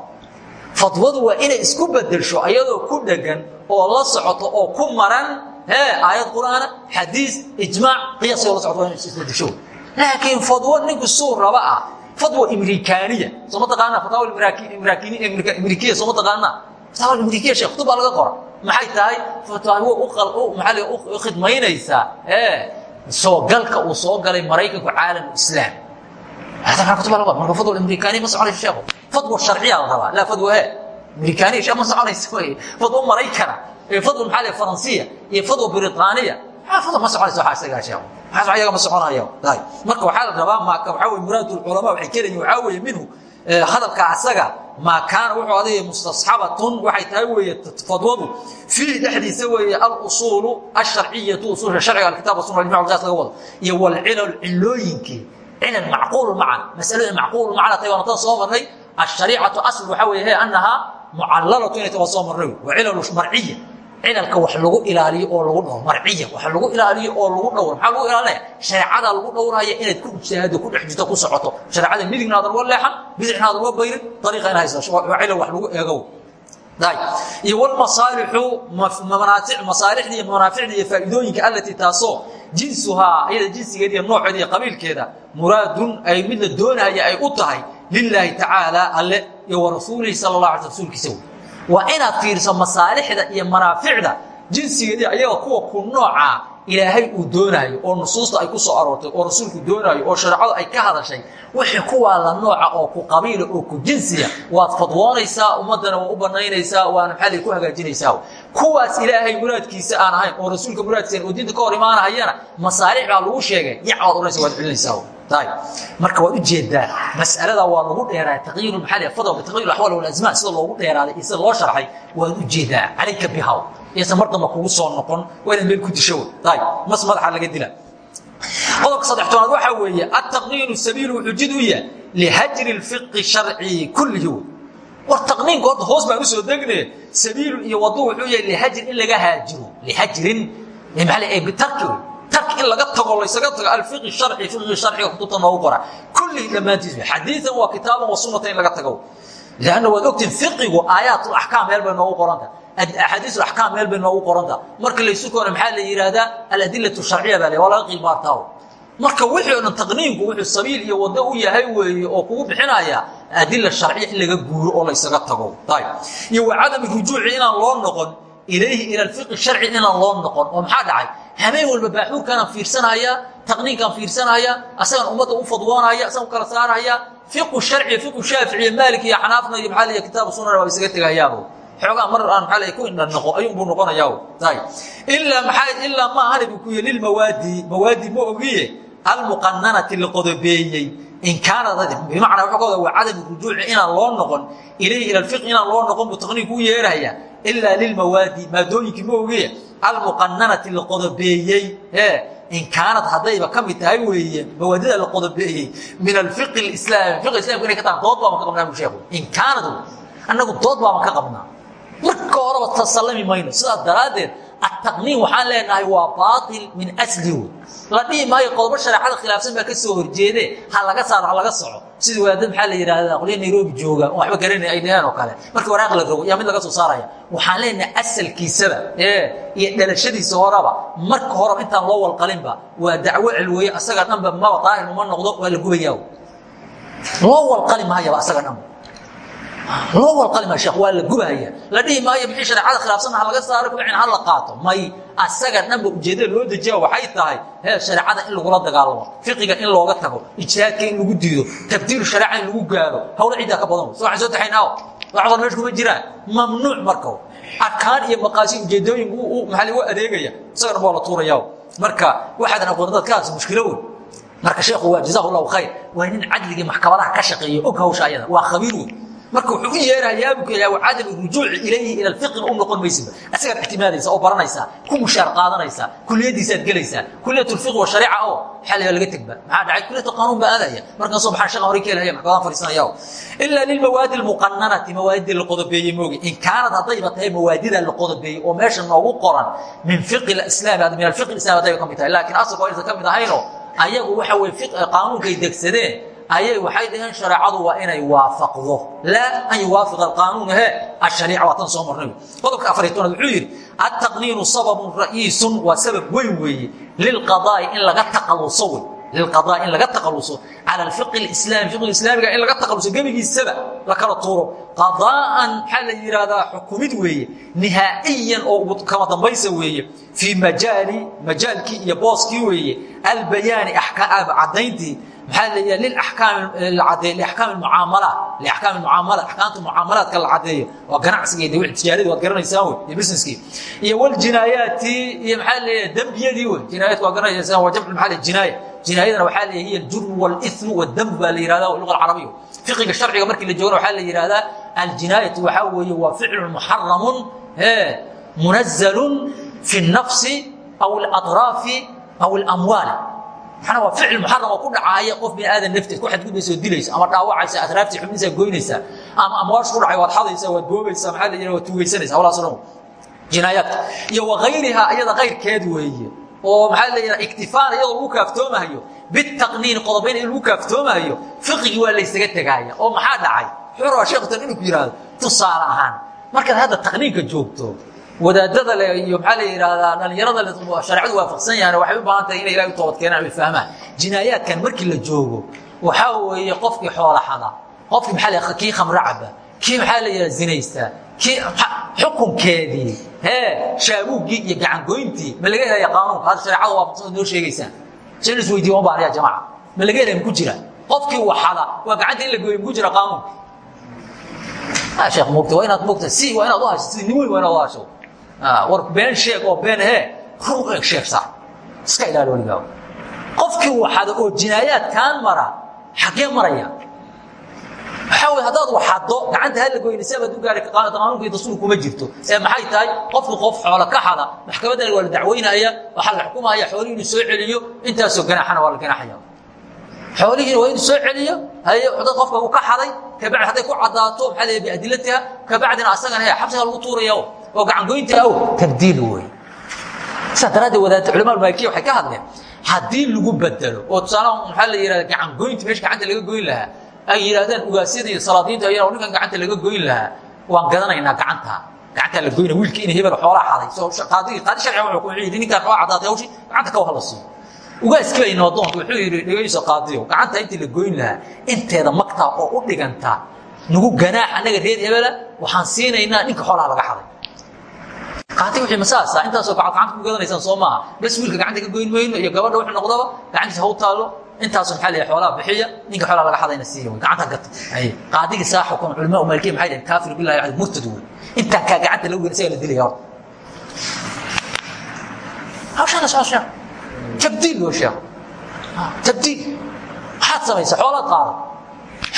Fadwadu waa inay isku bedelsho ayadoo ku dhegan oo la socoto oo ku maran hee aayad qur'aana xadiis ijmaac qiyaas la socoto waa inay isbedesho laakiin fadwo ninku suu raba ah. Fadwo imrikaaniya. Soo mataqaana fataawaamrikiya soo mataqaana fataawamrikiya shee kutub baa laga qora. Maxay tahay? Fataawo u khidmaynaysaa. E soogalka uu soo galay maraykanku caalamu islaam. Marka fadwa imrikaaniya ma soconayso sheekhu fadwo sharciyaa la rabaa. Laa fadwo e imrikaaniya shee ma soconayso [laughs] fadwo maraykana fadwo maxaa le faransiya. Iyo fadwo britaaniya xaafada ma soconaysa waa isagaash aas wa yaga ma soconayo marka waxaa rabaa maa waxaa wey muraadulculamaa waxay keenayin waxaa weeye minhu hadalka asaga maa kaana wuxuu aday mustasxabatun waxay tahay weeye fadwadu fiihi dhexdiisa weeye alusuulu asharciyatu usuulsha sharciga alkitab wa sunna ijmac lqiyas laga wado. Iyo walcilal cilooyinkii cilal macquulu macan masalada macquulu macana tay waana tan soo marnay ashariicatu asl waxaa weeye he annahaa mucallalatun inay tay waa soo marnay. Waa cilal marciya cidalka wax lagu ilaaliyo oo lagu dhao marciya wax lagu ilaaliyo oo lagu dhawr maxaa lagu ilaalinaya? Shareecada lagu dhowraya inaad ku ijtihaado ku dhex jirto ku socoto. Shareecada midignaadan wa leexan bidixnaadan wa bayrin ariiqa in haysa cilal wax lagu eego iyo wlmasaalixu masaalixdii manaaficda iyo faa'iidooyinka alatii taasoo jinsuhaa iyada jinsigeeda iyo nooceeda iyo qabiilkeeda muraadun ay mid la doonaya ay u tahay lilaahi tacaala alle iyo warasuulihi sal la ala rasuulkiisa waa inaad fiirso masaalixda iyo manaaficda jinsigeedii ayaga kuwa ku nooca ilaahay uu doonayo oo nusuusta ay ku soo aroortay oo rasuulku doonayo oo shareecadu ay ka hadashay wixii kuwaa la nooca oo ku qabiila oo ku jinsiya waad fadwoonaysaa ummaddana waa u banaynaysaa waana maxaa ku hagaajinaysaa. Kuwaas ilaahay muraadkiisa aan ahayn oo rasuulka muraadkiisa oo diinta ka hor imaanahayana masaalix baa lagu sheegay yacaad oranaysa waad celinaysaa tahay. Marka waad u jeedaa masalada waa lagu dheeraaday taqyiir maal fadl taqyir awaal walaasmaa sida loogu dheeraaday iyo sida loo sharxay waad u jeedaa calayka bihaw iyaysan mar kugu soo noqon waa inaad meel ku disho wey tahay mas madaxa laga dila. Qodobka saddex toonaad waxaa weeye ataqniinu sabiilu wuxuu jid u yahay lihajri lfiqi sharci kullihi wey war taqniinku horta hoos baan u soo degne sabiilun iyo wadu wuxuu yahay lihajri in laga haajiro. Lihajrin maal tarki wey tark in laga tago la isaga tago alfiqh sharci fiqh sharci kutubta noogu qora. Kulli dhamaantiis xadiisan waa kitaaban wa sunnatan in laga tago. Laana waad ogtiin fiqigu aayaat ahkaam meel bay noogu qoranta. Ahadiis ahkaam meel bay noogu qoranta. Marka la isu koona maxaa la yiraahdaa aladillatu sharciya baa wala qiimaartaa marka wixii oo taqniinku wuxuu sabiil iyo wado u yahay weeye oo kugu bixinaya adilla sharciya in laga guuro oo la isaga tago. Iyo wacadam rujuuci inaan loo noqon ilayhi ila alfiqh sharci inaan loo noqon oo maxaa dhacay habeen walba baaxuurkanaan fiirsanaya taqniinkaan fiirsanaya asagaan ummadda u fadwoonaya asagaan u kala saaraya fiqu sharci fiqu shaafici maalik iyo xanaafna iyo maxaa liya kitaabu sunan waa isaga tegayaabo xoogaa mar aan maxaa liya ku indha noqo ayuunbuu noqonayaa tay ilaa maxaa ilaa ma ahani buu ku yihi lilmawaadi mawaadi ma ogiye almuqananati la qodobeeyey. In kaanad bimacnaa wada waa cadam rujuuci inaan loo noqon ilayhi ila alfiqi inaan loo noqon buu taqniinku u yeeraya ilaa lilmawaadi maadooyinkii ma ogiye almuqananati la qodobeeyey ee in kaanad haddayba ka mid tahay weeye mawaadida la qodobeeyey min alfiqi islaami fiqi islamka inay ka tahan dood ka qabnaa bu in kaanad annagu dood baaban ka qabnaa. Marka horeba tasallami mayno sidaas daraaddeed ataqniin waxaan leenahay waa baail min asli wey la dhihi maayo qodobo shareecada khilaafsan baa ka soo horjeede ha laga saaro ha laga soco sida wadaadad maxaa la yidhahdaa qolya nairobi jooga on waxba garanay ay dhaheen oo kale markii waraaq la rogo yaa mid laga soo saaraya waxaan leenahay asalkiisaba ee iyo dhalashadiisa horeba marka horeba intaan loo walqalinba waa dacwo celweeye asaga dhanba maba daahir uma noqdo waa la gubayaa loo walqali maayaba asaga dhanba loo walqalima sheekh waa la gubahaya la dhihi maayo bixii shareecada khilaafsanna ha laga saaro kubacin ha la qaato. May asaga dhanba ujeeddada loo dejiya waxay tahay hee shareecada in lagula dagaalamo fiqiga in looga tago ijtihaadka in lagu diido tabdiilu shareeca in lagu gaaro. Hawla ciddaa ka badan. So waxaan soo taxaynaa wax badan meesha kuma jiraan. Mamnuuc marka arkaan iyo maqaasi ujeedooyin maxaa lagu adeegaya isagana waa la tuuraya marka waxaadan aqoon dadkaas mushkilo wey marka sheekhu waa jazaahu llahu khayr. Waa nin cadligii maxkamadaha ka shaqeeya og hawsha ayada. Waa khabiir wey marka wuxuu u yeerayaa buu keenayaa cadam rujuuci ilayhi ila alfiqina u noqon maysiba asagaad ixtimaadaysa oo baranaysaa ku mushaar qaadanaysaa kuliyadiisaad gelaysaa kuliyat lfiq wa shariica oo maxaa la laga tegba. Maxaa dhacay? Kuliyat qaanuun baa aadaya. Markaasoo maxaa shaqa hore ka helaya maxkamadan fadhiisanaya. Ilaa lilmawaadi almuqananati mawaadidii la qodobeeyey moogi. In kaanad haddayba tahay mawaadida la qodobeeyey oo meesha noogu qoran min fiqi islaami min alfiqi islami haddayba ka mid tahay. Laakiin asalka waa inaysan ka mid ahayno ayagu waxa weye qaanuunkay degsadeen ayay waxay dhaheen shareecadu waa inay waafaqdo. Laa an yuwaafiqa alqaanuun he ashariica waa tan soo marnay. Qodobka afariy tobnaad wuxuu yidhi altaqniinu sababun ra'iisun waa sabab weyn weeye lilqadaa'i in laga taqaluso wey lilqadaa in laga taqaluso cala alfiqi alislaami fiqi islaamiga in laga taqaluso gebigiisaba la kala tuuro. Qadaa'an maxaa la yidhahdaa xukumid weeye nihaa'iyan oo kama dambaysa weeye fii majaali majaalkii iyo booskii weeye albayaani caddayntii maxaa layiha liakaam mucaamala liakaam mucaamala axkaamta mucaamalaadka la cadeeyo waa ganacsiga de w tijaaradi waad garanaysaan wey iyo businesskii. Iyo waljinaayaati iyo maxaa leeyaha dembiyadii wey jinaayaadka waad garanaysaan waa jamcu maxaa jinaaya. Jinaayadana waxaa leeya hiya aljurmu waalimu waddambu baa la yihahda luga alcarabiya fiqiga sharciga markii la joogana waxaa la yihahdaa aljinaayatu waxaa weeye waa ficlun muxaramun munazalun fi nafsi aw alraafi aw alamwaali maxana waa ficil muxaram oo ku dhacaaya qof bini aadan nafteed ku xadgudbaysa oo dilaysa ama dhaawacaysa atraaftii xubnihiisa goynaysa ama amwaashu ku dhacay waad xadaysa waad boobaysa maxaa la yihah waad tuugaysanaysa hawlaas o dhan. Jinaayaadka iyo wakayrihaa iyada kayrkeed weeye oo maxaa la yidhaha iktifaan iyadoo lagu kaaftoomahayo bitaqniin qodobayn in lagu kaaftoomahayo fiqigii waa laysaga tegaaya oo maxaa dhacay? Rabaa sheekhutan inuu ku yidhaahdo tusaale ahaan markaad hadda taqniinka joogto wadaadada le iyo maxaa la yidhaahdaa dhallinyarada le shareecadu waafaqsan yahan waxay u baahan tahay inay ilahay u toobad keenaan ay fahmaan. Jinaayaadkan markii la joogo waxaa weeye qofkii xoola xada qofkii maxaa la kii khamro caba kii maxaa la yidhaha zinaysta kii xukunkeedii hee shaabuuggii iyo gacangoyntii ma laga helaya qaanuunka hadda shareecada waafaqsan noo sheegaysaan. Shan is weydiiya ma baanaya jamaca? Ma laga helaya maku jira? Qofkii waxada waa gacanta in la gooyo maku jira qaanuunka sheekh mugta waa inaad mugta si waa inaad u hasho si nin weyn waa inaad u hasho war been sheeg oo been hee run u eg sheeg sax iska ilaali weligaa qofkii waxada oo jinaayaadkaan mara xaggee maraya. Waxaa wey haddaad waxaddo gacanta hala goynaysa baad u gaari qaanuunka iyo dastuur kuma jirto. Ee maxay tahay? Qofku qof xoolo ka xada maxkamadan waa la dacweynaya waxaa la xukumaya xoolihii inuu soo celiyo intaasoo ganaaxana waa la ganaaxaya. Xoolihiina waa inuu soo celiyo haye dad qofka uu ka xaday kabacdi hadday ku caddaato maxaa la biadilatiha kabacdina asagana he xabsiga lagu tuuraya oo gacangoynta aw tabdiil wey saa daraaddeed wadaadta culamada malikiya waxay ka hadleen haddii lagu bedelo oo tusaalaha maxaa la yidhahda gacangoynta meesha gacanta laga goyn lahaa ay yidhahdaan ugaasyada iyo salaadiinta ayana ninkan gacanta laga goyn lahaa waan gadanaynaa gacanta. Gacantaa la goyna wiilka ina hebel xoolaa xaday qaadi sharciga wuxuu ku yidhi ninkaan xoola caddaatay hawshii gacanta ka wahla siiyo. Ugaaskii bay noodoonka wuxuu yidhi dhegayso qaadiyo gacanta intii la goyn lahaa inteeda magtaa oo u dhiganta nagu ganaax annaga reer hebela waxaan siinaynaa ninka xoolaha laga xaday qaati wixii masaasa intaasoo gacanta ku gadanaysaan soo maaha. Bas wiilka gacanta ka goyn mayno iyo gabadha wuxuu noqdaba gacantiisa haw taallo intaasu maxaa la xoolaha bixiya ninka xoolaha laga xadayna siiya wey gacanta gata qaadigii saa xukun culamaa malikiya maxay dhaheen kaafir billahi murtad wey intaan kaa gacanta lagu geyn isaga la dilaya horta hawshaana soo sheekh tabdiil loo sheekh tabdiil. Maxaad samaysa xoolaad qaada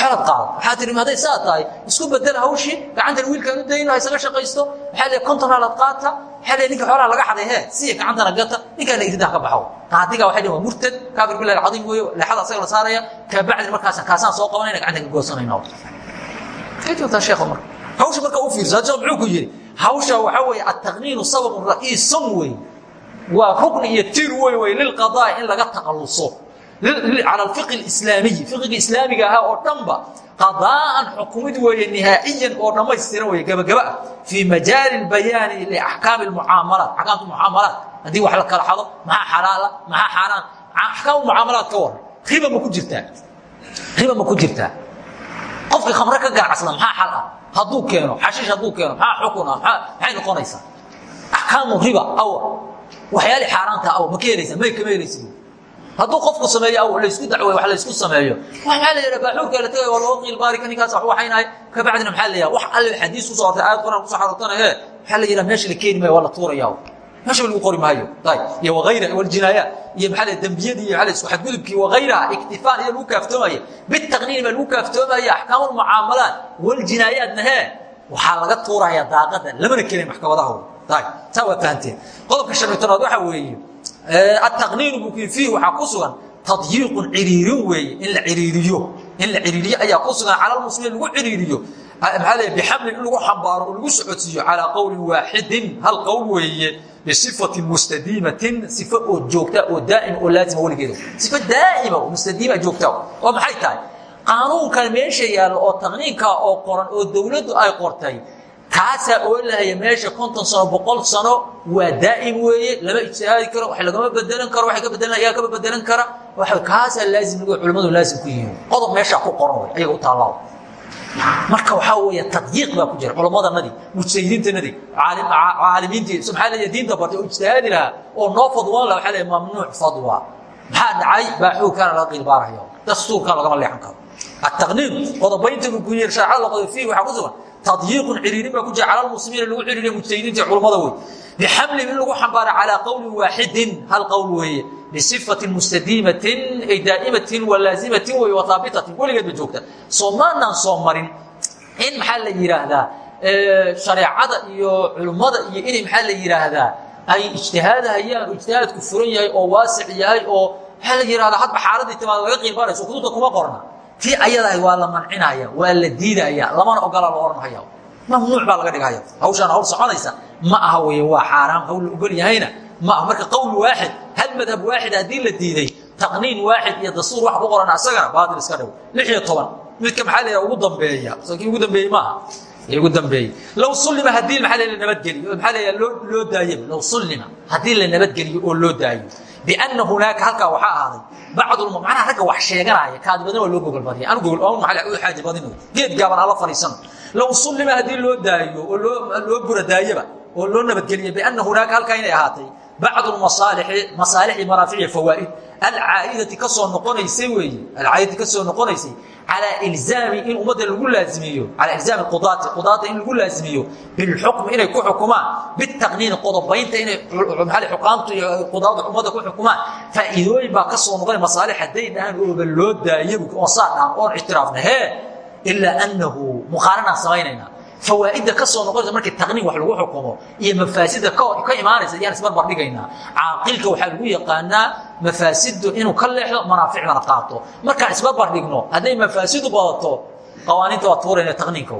xoolaad qaada waxaa tihi hadday saa tahay? Isku bedela hawshii gacantan wiilkaan u dayno ha isaga shaqaysto? Waxaa leeyahay konton haalaad qaata? Waxaa leeyahay ninka xoolaha laga xaday hee siya gacantana gata? Ninkaana iridaha ka baxo. Qaadiga waxay waa murtad kaafir billahi alcadiim weeye leexada asaga la saaraya. Kabacdi markaas kaasaan soo qabanayna gacanta ka goosanayna joogtaa sheekhu marka hawsha marka u fiirso hadda muxuu ku yidhi hawsha waxaa weeye ataqniinu sababun ra'iisun weeye waa rukni iyo tir weyn wey lilqadaa in laga taqaluso cala alfiqi alislaamiyi fiqiga islaamiga ahaa oo dhanba qadaa'an xukumid weeye nihaa'iyan oo dhammaystiran weeye gabagaba ah fii majaali lbayaani liaxkaami almucaamalaat axkaamta mucaamalaat haddii wax la kala xado maxaa xalaala maxaa xaaraan axkaam mucaamalaat ka waran. Riba ma ku jirtaa. Riba ma ku jirtaa. Qofkii khamre ka ganacsada maxaa xal ah hadduu keeno xashiish hadduu keeno maxaa xukun ah maxay noqonaysaa? Axkaamu riba awa. Waxyaali xaaraanta aw ma ka helaysa may kama helaysa hadduu qofku sameeyo aw laysku dacweeyo wax laysku sameeyo. Maxaa la yidhaha baaxuurka la tagay waa loo qiil baarika ninkaas wax waxaynahay ka bacdina maxaa la yidhaha wax alle xadiis ku soo hortay aayad quraan ku soo xarootana hee maxaa la yidhaha meesha la keeni maayo waa la tuuraya meesha lagu qori maayo. Iyo wagayra waljinaaya iyo maxaa la dembiyadii iyo maxaa la isku xadgudubkii wagayraha iktifaan iyo lagu kaaftoomaya. Bitaqniin baa lagu kaaftoomaya axkaamu lmucaamalaat waljinaayaatna hee waxaa laga tuuraya daaqada lamana kelin maxkamadaha taa waa fahanteen qodobka tobnaad waxaa weeye ataqniinu fiih waxaa ku sugan tadyiiqun ciriirin weeye in la ciriiriyo in la ciriiriyo ayaa ku sugan cala lmuslimiin lagu ciriiriyo. Maxaa leeya bixamlin in lagu xambaaro lagu socodsiiyo calaa qowlin waaxidin hal qowl weeye bisifatin mustadiimatin sifo oo joogta oo daa'ima oo laazima weligeeda. Sifo daa'ima mustadiima joogta. Oo maxay tahay? Qaanuunkan meesha yaalla oo taqniinka oo qoran oo dowladdu ay qortay kaasaa oolahaya meesha konton sano boqol sano waa daa'im weeye lama ijtihaadi karo wa lagama bedelan karo waa kabedelaya kaba bedelan kara. Kaasaa laazim culimmadu laazim ku yihiin. Qodob meeshaa ku qoran ayaga u taallaa marka waxaa weeye tadyiiq baa ku jira culammadanadii mujtahidiintanadii caalimiintii subxaanallah diinta bartay oo ijtihaadi lahaa oo noo fadwaan laha waxa la mamnuuc fadwa. Maxaa dhacay? Baa xoogkaana laga qiilbaarayo dastuurkaan lagama leexan karo. Attaqniim qodobaynta ku yir sharcada la qodob fiih waxaa ku sugan tadyiiq ciriirin ba ku jira calal muslimiin lagu ciriiriyo mujtahidiinta culimada way bixamli in lagu xambaaro calaa qowli waaxidin hal qowl weeye bisifatin mustadiimatin ay daa'imatin wa laazimatin wey wa haabitatin weligeed ba joogta soomaanaan soo marin in maxaa la yidhaahdaa shareecada iyo culimmada iyo inay maxaa la yidhaahdaa ay ijtihaadahayaan ijtihaadku furan yahay oo waasic yahay oo maxaa la yidhahdaa hadba xaaladii timaada laga qiilbaarayso kutubta kuma qorna tii ayadahay waa la mancinaya waa la diidaya lamana ogola la ohanhaya mamnuuc baa laga dhigaya hawshaan hawl soconaysa ma aha wey waa xaaraam hawl la ogol yahayna. Ma aha. Marka qowl waaxid hal madhab waaxid haddii la diiday taqniin waaxid iyo dastuur wax ku qoran asagana baatil iska dhow lix iyo toban midka maxaa la yidhaha ugu dambeeya. Kii ugu dambeeyey maaha ugu dambeeyey. Low sullima haddii maxaa la nabadgeliyo maxaa la loo loo daayo low sullima haddii la nabadgeliyo oo loo daayo bianna hunaaka halkaa waxaa ahaaday bacdu macnaha ragga wax sheeganaya kaadi badan waa loo gogol badiyay anu gogol oon maxaa u xaaji badino geed gaaban ala fadhiisano low sullima haddii loo daayo oo loo buradaayaba oo loo nabadgeliyo bianna hunaaka halkaa inay ahaatay bacdu masaalixi manaafici fawaa'id alcaa'idati ka soo noqonaysay weeye alcaa'idati ka soo noqonaysay. Calaa ilzaami in ummadda lagu laazimiyo. Calaa ilzaami qudaati. Qudaata in lagu laazimiyo. Bilxukmi inay ku xukumaan. Bitaqniini qodobaynta inay maxaa xukaamtu iyo qudaada ummadda ku xukumaan. Faa'iidooyin baa ka soo noqonay masaalix hadday dhahaan ooba loo daayabu oon saa dhahan oon ictiraafna. Hee! Ilaa annahu muqaaranaan samaynayna fawaaidda ka soo noqonaysa markii taqniin wax lagu xukumo iyo mafaasida ka imaanaysa ayaan isbarbar dhigaynaa. Caaqilka waxaa lagu yaqaanaa mafaasidu inuu ka leexdo manaaficdana qaato. Markaan isbarbar dhigno hadday mafaasidu badato qawaaniinta waa tuurayna taqniinka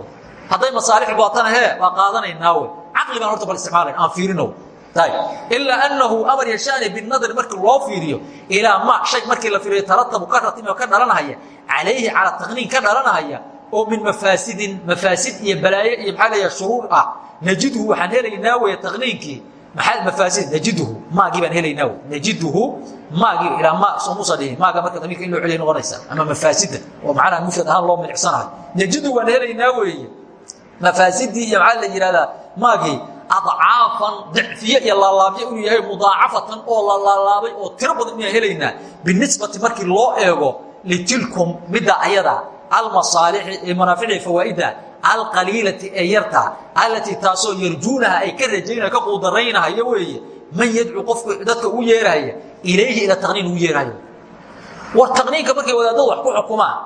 hadday masaalixu badatana hee waa qaadanaynaa wey caqli baan horta bal isticmaalayn aan fiirino ilaa anahu amar yashaani binadri markii loo fiiriyo ilaa ma shay markii la fiiriyo taratabu ka ratimi oo ka dhalanahaya calayhi cala taqniin ka dhalanahaya oo min mafaasidin mafaasid iyo balaaye iyo maxaa leeyaha shuruur ah. Najiduhu waxaan helaynaa weye taqniinkii maxaa mafaasid najiduhu maagii baan helaynaa wey najiduhu maagii ilaa ma soo musa dhihin maaga marka damiirka in loo celiya noqonaysa. Ama mafaasida oo macnaha mufrad ahaan loo milicsanayo najiduhu waan helaynaa weeye. Mafaasidii iyo maxaa la yidhahdaa maagii adcaafan dicfiye iyo laalaabyo inuu yahay mudaacafatan oo la laalaabay oo tiro badan inaan helaynaa. Binisbati markii loo eego litilkum midda ayada almasaalixi ee manaafici fawaa'ida alqaliilati ee yarta allatii taasoo yarjuunaha ay ka rajaynaya ka quudaraynahayo weeye man yadcuu qofku dadka u yeerahaya ilayhi ila taqniin ugu yeerahayo war taqniinka markay wadaadadu wax ku xukumaan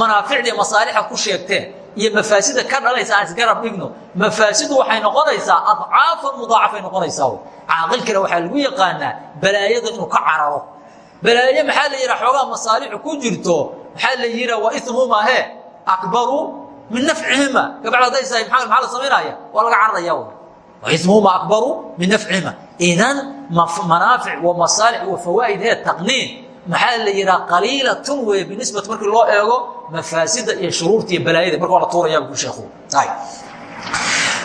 manaaficdii masaalixa ku sheegteen iyo mafaasida ka dhalaysa aan isgarab dhigno mafaasidu waxay noqonaysaa adcaafan mudaacafay noqonaysaa. Caaqilkana waxaa lagu yaqaanaa balaayada inuu ka cararo balaaye maxaa la yidhaha xoogaa masaalixu ku jirto maxaa la yidhaha waa ismumahe akbaru min nafcihima. Gabadh hadday tahay maxaa la samaynaya waa laga cararaya wa ismuhuma akbaru min nafcihima. Idan manaafic wa masaalix wa fawaa'id ee taqniin. Maxaa la yidhaha qaliilatun weeye binisbati markii loo eego mafaasida iyo shuruurta balaayada. Marka la tuurayaa bu sheekhu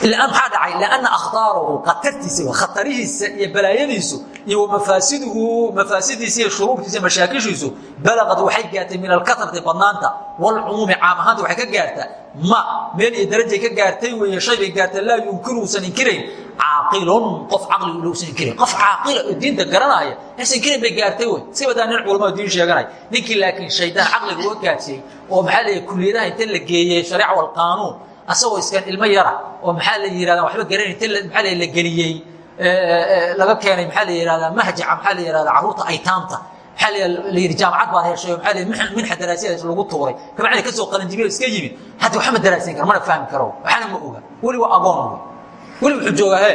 maxaa dhacay lanna akhtaarahu khatartiisa khatarihiisa iyo balaayadiisu iyo mafaasiduhu mafaasidiisa iyo shuruurtiisa iyo mashaakishiisu balaqad waxay gaartay min alkatrati badnaanta walcumuumi caam ahaanta waxay ka gaartaa ma meel iyo darajay ka gaartay weeye shay bay gaartay laa yumkinu uusan inkirayn caaqilun qof caqligu uusan inkirayn qof caaqila oo diinta garanaya aysan inkirayn bay gaartay wey si badaa nin culamada diin sheeganay ninkii laakiin shaydaan caqliga uga gaarsiiyey oo maxaa yidhaha kuliyadaha inta la geeyey shariica walqaanuun asagoo iskan ilmo yara oo maxaa la yihahdaa waxba garanay maxaa la geliyey laga keenay maxaa la yihahdaa mahjaca maxaa la yihahdaa carruurta aytaamta maxaa la yidhi jaamacad baad heshay maxaa la minxa daraasiyada lagu tuuray kabacdi ka soo qalanjibiyo iska yimid hadda waxba ma daraasayn karo mana fahmi karo waxaana ma oga weli waa agoon weli wuxuu joogaa he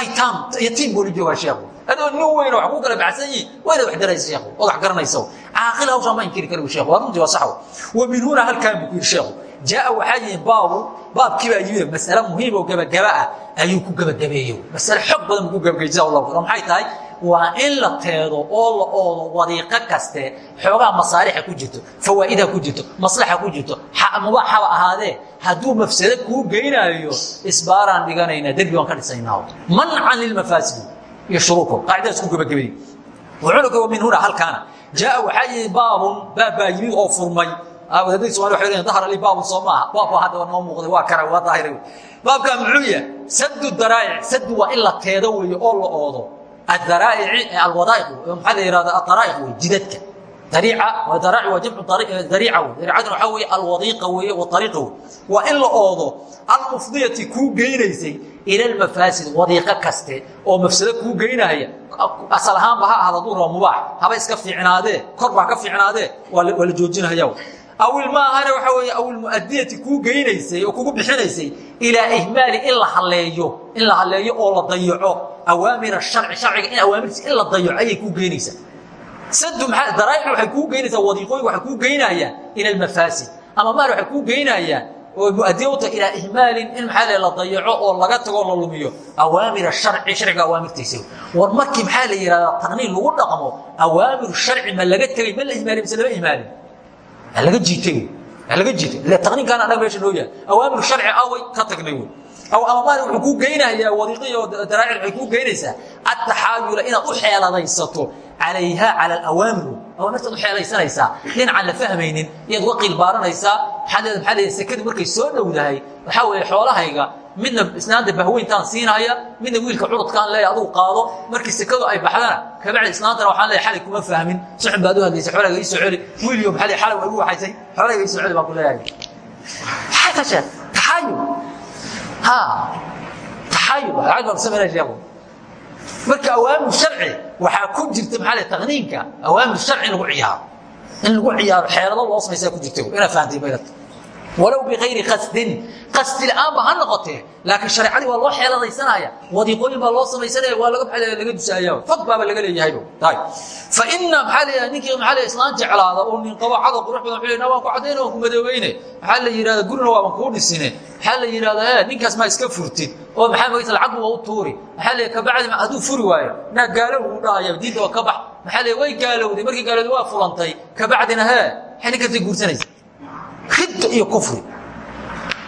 aytaam yatiim buu la joogaa sheekhu adoo nin weyn wax ku kala baxsan yihiin waa inaad wax daraysa sheekhu ood wax garanaysa caaqil hawshaa ma inkiri kara sheekhu waa runtii waa sax wa min huna halkaan buu ku yidhi sheekhu jaa waxaa yihi baabu baabkii baa yimid masale muhiim oo gebagaba ah ayuu ku gebagabeeyey masale xog badan buu ku gebagabey jazaa allahu khayr maxay tahay? Waa in la teedo oo la oodo wadiiqo kaste xoogaa masaalixa ku jirto fawaa'ida ku jirto maslaxa ku jirto. Mubaaxaba ahaadee hadduu mafsado kuu geynaayo isbaaraan dhiganaynaa derbi waan ka dhisaynaa mancan lilmafaasidi iyo shuruurkood qaacidadaas ku gebagabeeyey wuxuuna wa min huna halkaana. Jaa waxaa yihi baabun baab baa yimid oo furmay wadaadadii somali waxay leeyihiin dahar ali baabun soo maaha baabku hadda waa noo muuqday waa kara waa daahira. Baabkaa muxuu yahay? Sadu daraa'ic sadu waa in la teedo weeye oo la oodo. Adaraa'ici alwadaa'iq maxaa la yihahda adaraa'iq wey jidadka. Dariica waa daraaci waa jamcu dariica wey dariicaduna waxaa weeye alwadiiqa weeye wa ariiqa wey waa in la oodo almufdiyati kuu geynaysay ila almafaasid wadiiqo kaste oo mafsado kuu geynaya. Asal ahaanba ha ahada hadduu raba mubaax. Haba iska fiicnaadee? Kor baa ka fiicnaadee? Waa la joojinaya awil ma ahane waxaa weeye awil muadiyati kuu geynaysay oo kugu bixinaysay ilaa ihmaali in la haleeyo in la haleeyo oo la dayaco. Awaamir sharci sharciga in awaamirtiisa in la dayaco ayay kuu geynaysaa sadu maa daraa'ic waxay kuu geynaysaa wadiiqooyin waxay kuu geynayaan ila almafaasid. Ama maal waxay kuu geynayaan oo tahay ilaa ihmaalin in maxaa la dayaco oo laga tago la lumiyo. Awaamir sharci sharciga awaamirtiisa. War markii maxaa la yihahdaa taqniin lagu dhaqmo awaamir sharci ma laga tegay ma la ihmaalin mise lama ihmaalin laga jiitay. Laga jiitay. Taqniinkan anaga meesha noo yahay. Awaamir sharci away ka tagnay wey ama maal wuxuu kuu geynayaa wadiiqiyo daraacic waxay kuu geynaysaa attaxaayula inaad u xeeladaysato calayha cala alawaamir awaamirtaad u xeelaysanaysaa. Dhinacaan la fahmaynin iyaad uga qiilbaaranaysaa maxaa leeda maxaa leeda sekadu markay soo dhowdahay waxaa weeye xoolahayga midna isnaanta bahweyntaan siinaya midna wiilka curudkaan leeya adugu qaado markii sekadu ay baxdana kabacdi isnaantana waxaan leeya xalay kuma fahmin. Suxun baad u hadlaysay xoolahayga ii soo celi wiiliyo maxaa xalay waa igu waxaysay xoolahayga ii soo celi baan ku leeyahay. Maxay tashe taxayul ha taxayul lacag baan kusameynaya sheekhu. Marka awaamir sharci waxaa ku jirta maxaa le taqniinka awaamir sharci in lagu ciyaaro. In lagu ciyaaro xeelado loo samaysaa ku jirta inaa fahamtay maydata walow bikayri qasdin. Qasdi la'aanba ha noqotee laakiin shareecadii waa loo xeeladaysanaya wadiiqooyin baa loo samaysanaya waa laga dusaaya fog baaba laga leeyahayba tay fa ina maxaa leeyahay ninkii maxaa leeyahay islaan jeclaada oo nin qabo cadal qurux badan leeyahay waan ku cadayna waan ku madoobeyne maxaa la yidhahda gurina waaban kuu dhisine. Maxaa la yidhahda ee ninkaas maa iska furtid. Oo maxaa magaysa lacag waa u tuuri. Maxaa leeyahay kabacdi hadduu furi waayo naa gaalow uu dhahaya diinta waa ka bax. Maxaa leeyahay way gaalowday markii gaalowday waa fulantay kabacdina hee maxay ninkastay guursanaysa ridda iyo kufri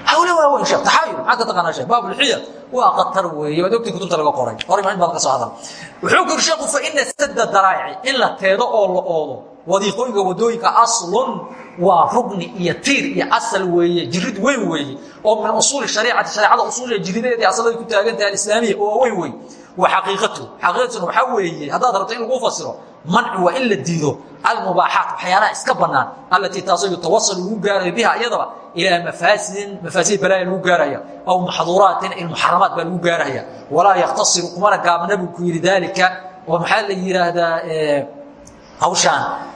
hawle waaweyn sheekh taxaayul maxaad ka taqaanaa sheekh baab ulxiyad waa qatar weeye waad ogtay kutubta laga qoray horay ma in badan ka soo hadal wuxuu kuri sheekhu fa ina sadda daraa'ici in la teedo oo la oodo wadiiqooyinka waddooyinka aslun waa rugni iyo tiir iyo asal weeye jirid weyn weeye oo min usuuli shariicati shareecada usuuliya jiridadeedii asalada ku taagan tahay alislaamiya oo weyn wey wa xaqiiqatu xaqiiqatuna waxaa weeye haddaad rabto in lagu fasiro manci waa in la diido almubaaxaat iska banaan allatii taasoo yutawasal lagu gaarayo biha iyadaba ilaa mafaasidin mafaasid balaaya lagu gaaraya aw maxduuraatin ilmuxaramaat baa lagu gaaraya. Walaa yaktasiru kumana gaabana buu ku yidhi daalika oo maxaa la yidhaahdaa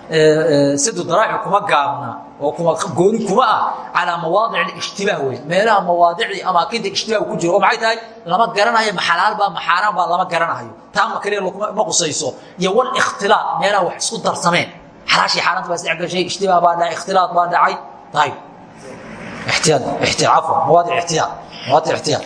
sidu daraaci kuma gaabna oo gooni kuma ah calaa mawaadic ijtibaah wey meelaha mawaadicdii amaakida ijtibaah ku jiro oo maxay tahay? Lama garanayo maxalaalbaa maxaaraan baa lama garanayo. Taa makaliya ma qusayso. Iyo wal ikhtilaa meelaha wax isku darsameen xalaashii xaaraanta baa isdhexgashay ijtibaah baa dhacay ikhtilaad baa dhacay. Ayib ixtiyaad ixtiyaad cafwan mawaadic ixtiyaad mawaadic ixtiyaad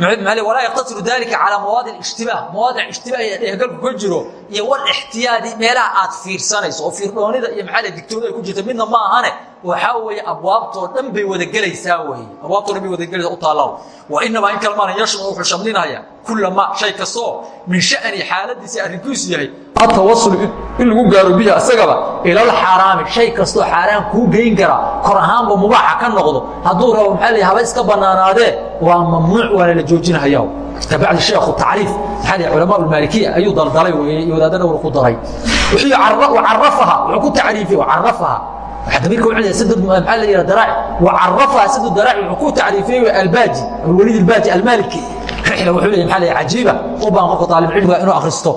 walaa yaqtasiru dalika calaa mawaadic ishtibaah mawaadic ishtibaah ee dhehgalku ka jiro iyo wal ixtiyaadi meelaha aad fiirsanayso oo fiirdhoonida iyo maxaa digtooda ay ku jirta midna ma ahane waxaa weeye abwaabtoo dhan bay wadagelaysaa weeye abwaabtoo dhan bay wadagelaysaa u taallaaw wa inamaa in kalmaana yashma wuxuu shamlinaya kula ma shay kastoo min sha'ni xaaladiisa arrinkiisu yahay atawasul in lagu gaaro bihi asagaba ilal xaaraami shay kastoo xaaraan kuu geyn kara kor ahaanba mubaaxa ka noqdo hadduu rabo maxaa la haba iska bannaanaadee waa mamnuuc waana la joojinahayaa kabacdi sheekhu tacriif maxaa la culamaa ulmaalikiya ayuu daldalay weeye iyo wadaadda dhowr ku daray carafaha wuxuu ku tacriifiyey carafaha la yidhaha daraaci wuxuu ku tacriifiyey albaaji alwaliid albaaji almaaliki maxaa la yidhaha cajiiba u baan qofka taalibcilmiga inuu akhristo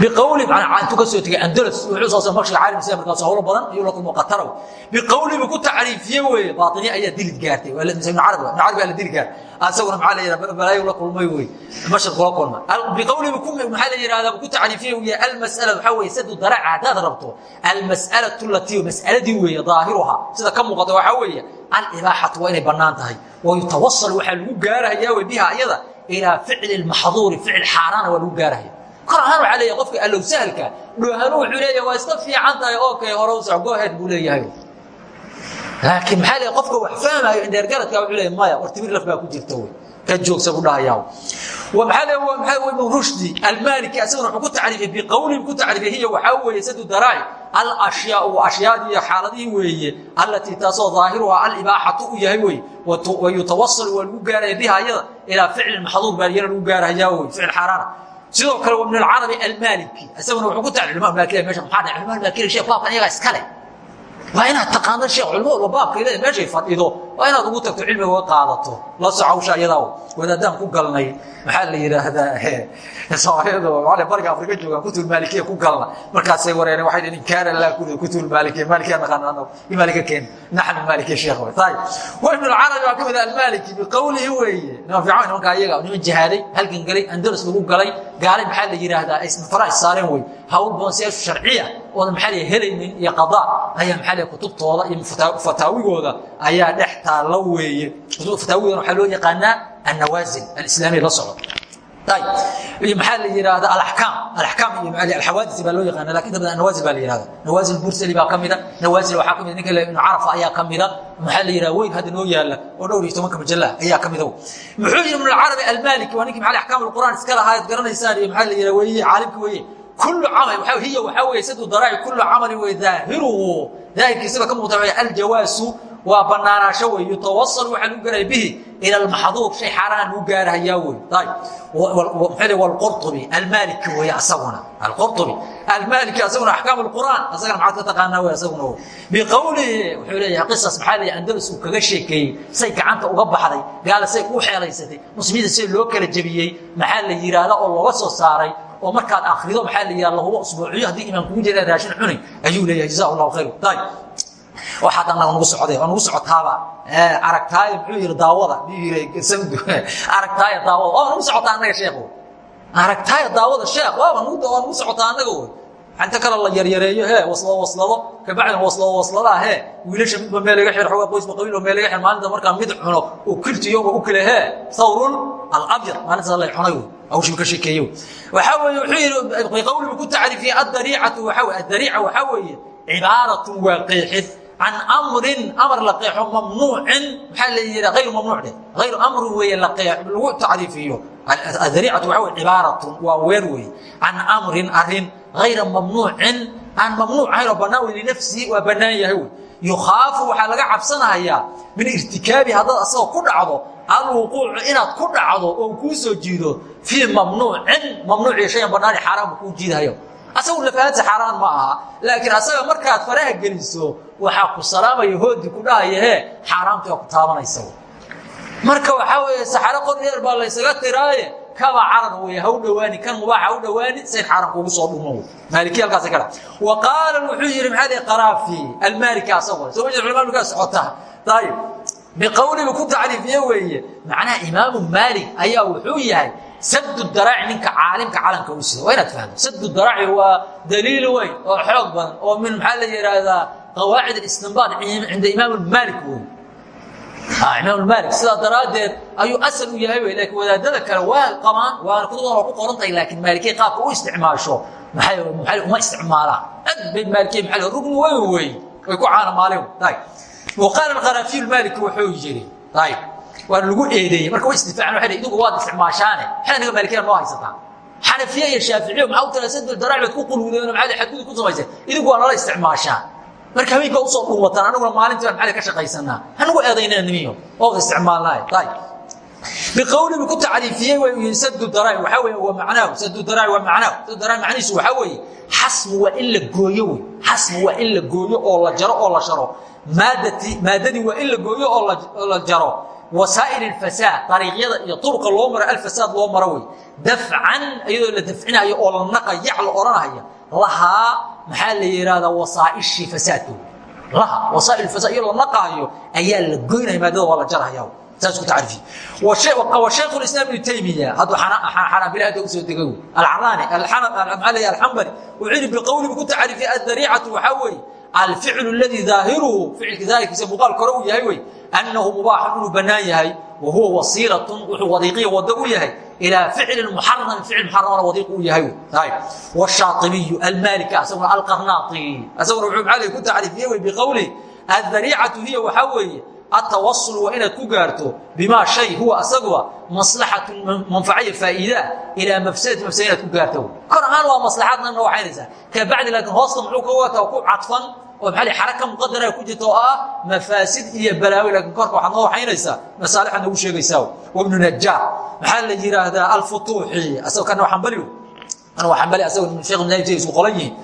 biqawli intuu ka soo tegay andalus wuxuu soo saaray marshiga caalim islam markaas hawlo badan iyo la kulmo qataraw biqawli buu ku tacriifiyey weeye baatini ayaa dilid gaartay ayaa dilid gaartay. Asaguna maxaa la kulmay wey mashar kula kulma biqawli buu maxaa la yidhahdaa ku tacriifiyey weeye almas'ala waxaa weeye sadu daraaca haddaad rabto almas'alatu allatii mas'aladii weeye daahiruha sida ka muuqata waxaa weeye alibaaxatu waa inay bannaan tahay wayutawasal waxaa lagu gaarahayaa wey biha iyada ilaa ficli lmaxduuri ficil xaaraana waa lagu gaarahaya qaar ahaan waxaa leeyahay qofka allowsahalka dhoohanu wuxuu leeyahay waa iska fiican tahay okay horow soc gooheed buu leeyahay. Laakiin maxaa leeyahay qofka wax fahmayo indheergaradka wuxuu leeyahay maya war timir laf baa ku jirta wey ka joogsa u dhahayaa maxaa leeyahay waa maxaa weeye ibnu rushdi almaliki asaguna wuxuu ku tacriifiyey biqowlin ku tacriifiyey hiya waxaa weeye sadu daraa'i alashyaau ashyaadii xaaladihii weeye alatii taasoo daahiruhaa alibaaxatu u yahay wey wa yutawasalu waa lagu gaaraya biha iyada ilaa ficli maxduur baa iyana lagu gaarayaa wey ficil xaaraana sidoo kale ibn al arabi al maliki asaguna wuxuu ku imam maliki meesha. Maxaa dhacay imam maliki sheekh baabkan iyaga iskale waa inaad taqaano sheekh culmo walba baabkeeda meeshay fadhido waa inaad ugu tagto cilmiga uga qaadato. La socawsha iyadaa wadaadaan ku galnay. Maxaa la yidhaahdaa? [laughs] Soomaaliyadu wale bariga afrika joogaan kutub maalikiya ku galna. Markaasay wareereen waxay dhaheen kaana laa kudu kutub maalikiya maalikiya naqaana anagu imaalika keen. Naxnu maalikiya sheekh way taayib. Wa ibn al-arabi waa ka mid al-maliki biqawlihi weeye. Nima fiican nimanka iyaga niman jihaaday halkan galay andalus lagu galay. Gaalay maxaa la yidhaahdaa? Ay fara saareen wey hawl boonsiyaashu sharciya oodan maxaa la helaynin iyo qadaa ayaa maxaa la kutubtooda iyo fataawigooda ayaa dhex taallo weeye. Fataawadan waxaa loo yaqaanaa annawaasin alislaamiya la socdo. Ayb iyo maxaa la yihahdaa alaxkaam alaxkaam iyo alxawaadis baa loo yaqaana laakiin inta badan nawaazil baa la yihahda nawaazil bursali baa ka mida. Nawaazil waxaa ka mid ninka ibnu carafa ayaa ka mida. Maxaa la yihahda weyn hadda noo yaalla oo dhowr iyo tobanka majallaha ayaa ka mida. Muxuu yidhi ibnucarabi almaliki waa ninki maal axkaam alquraan iska lahaa ad garanaysaan iyo maxaa la yihahda weye caalimki weye kul amal hiya waxaa weeye sadu daraa'i kulu camalin wey daahiruhu daahirkiisaba ka muuqda aljawasu waa banaanaasho wey yutawasal waxaa lagu gaaraya bihi ila almaxduur shay xaaraan lagu gaarahayaa wey ayb wlqurطubi almaliki wey asaguna. Alqurطubi almaliki asaguna axkaam alqur'aan asagana maxaad ka taqaanaa wey asaguna biqowlihi wuxuu leeyahay qisas maxaa leeyahay andalus uu kaga sheekeeyey say gacanta uga baxday gaala say u xeelaysatay muslimiinta say loo kala jebiyey maxaa la yidhaahda oo looga soo saaray oo markaad akrido maxaa la yidhahda lahuba usbuuciyo haddii imaan kugu jira raashin cunay ayuu leeyahay jaza allahu khayr waxaad annaga nagu socday oo nagu socotaaba. Aragtaayo muxuu yidhi daawada. Samdu aragtaayo daawada. Waa nagu socotaa annaga sheekh aragtaayo daawada sheekh waaba nagu waa nagu socotaa annaga wey inta kale la yaryareeyo he waslado waslado. Kabacdina waslado wasladaa he wiilasha midba meel laga xir xoogaa qoysba qabiil oo meel laga xir maalinta markaa mid cuno oo kirtiyoba u kale he thawrul alabyad maalintaas la cunay wey awshii ka sheekeeyo. Waxaa weeye wuxuu yidhi biqawlibu ku tacriifiyey addariicatu waxaa weye addariica waxaa weeye cibaaratun waa qeexid can amrin amar la qeexo mamnuucin maxaa la yidha ayru mamnuuc dheh ayru amrin weeye la qeex lagu tacriifiyo adariicatu waxa weye cibaaratun waa weer weeye can amrin arrin hayra mamnuucin aan mamnuuc ahayn oo bannaan wey linafsihi waa bannaan yahay wey yukhaafu waxaa laga cabsanahayaa min irtikaabi haddaad asagoo ku dhacdo alwuquucu inaad ku dhacdo oo kuu soo jiido fii mamnuucin mamnuuciyo shayan bannaani xaaraan buu kuu jiidahayo asagu lafahansa xaaraan ma aha laakiin asaga markaad faraha geliso waxaa ku salaamaya hoodi ku dhahaya hee xaaraamtii waa ku taabanaysa. Marka waxaa weeye saxaro qor dheer baa laysaga tiraaye kaba carar wey ha u dhowaani kan mubaax ha u dhowaani sayn xaaram kugu soo dhumo. Maaliki halkaas ka wa qaala wuxuu yidhi maxaa lihi qaraafi almaaliki asagoo soo ma jira culamada markaa socota. Ayib biqowliba ku tacriifiye weeye macnaha imaamu maalik ayaa wuxuu yahay saddaraac ninka caalimka calanka u sida waa inaad fahdo saddaraaci waa daliil weyn oo xoog badan oo min maxaa la yidhaahdaa qawaacid istinbaad cinda imaam maalik wey ah, imaam maalik. Sidaa daraaddeed ayuu asal u yahay wey laakiin wadaadada kale waa qabaan waana kutubdan waa ku qorantahay laakiin maalikey qaabka u isticmaasho maxay maal uma isticmaalaan ad bay maalikey maal rugni weyn wey way ku caana maalin. Muqaalan kharaafiyulmaalik wuxuu yidhi ayb waana lagu eedeeyey. Marka way isdifaacan waa idigu waad isticmaashaane. Maxay aniga maalikiyana noo haysataa xanafiya iyo shaaficiya maxaa u tira sadel daraac baad ku qulwudeen maxaa xadgudi ku samayseen idigu waa nala isticmaashaan. Marka habeenka u soo dhuumataan aniguna maalintii baan maxaa ka shaqaysanaa hanagu eedaynana nimiyo oo isticmaalnaay. Ayb biqowli bu ku tacriifiyey way sadu daraac waxaa weeye waa macnaahu sadu daraac waa macnaahu sadu daraac macnihiisu waxaa weeye xasmu waa in la gooyo wey xasmu waa in la gooyo oo la jaro oo la sharo. Maadati maadadii waa in la gooyo oo la jaro wasaa'il اfasaad ariiqyada iyo urqa loo maro alfasaad loo maro wey dafcan iyadoo la dafcinayo oo la naqayac la odhanaya lahaa maxaa la yihahdaa wasaaishii fasaadka laha wasaail fasaad iyadoo la naqaayo ayaa la goynaya maadada waa la jaraya saas ku tacriifiye wa shaykhu islaam ibnu taymiya hadduu xanaabila hadda u soo degay alcaraani maxaa la alxambali wuxuu yidhi biqowlibu ku tacriifiye addariicatu waxaa weeye alficlu اladii daahiruhu ficilka daahirkiisa muuqaal kore uu yahay wey annahu mubaaxun inuu bannaan yahay wa huwa wasiilatun wuxuu wadiiqiya wado u yahay ilaa ficlin muxaramin ficil muxaramana wadiiq u yahay washaaطibiyu almaaliki asaguna alqarnaati asaguna wuxuu maxaa ku tacriifiye wey biqowli addariicatu hiya waxaa weeye atawasul waa inaad ku gaarto bimaa shay huwa asaguba maslaxatu manfaciya faa'iidaa ilaa mafsadati mafsada inaad ku gaarto kor ahaan waa maslaxaadna noo waxaynaysaa ka bacdi laakiin hoosta muxuu ka wataa ku cadfan oo lihi xaraka muqadara ku jirta oo ah mafaasid iyo balaawi laakiin korka waxaad noo waxaynaysaa masaalixaad noogu sheegaysaa wabnu najaar maxaa la yidhaahdaa alfutuuxi asagoo kana waa xambali ana waa xambali asagoo sheekh ibn isku qolan yihiin.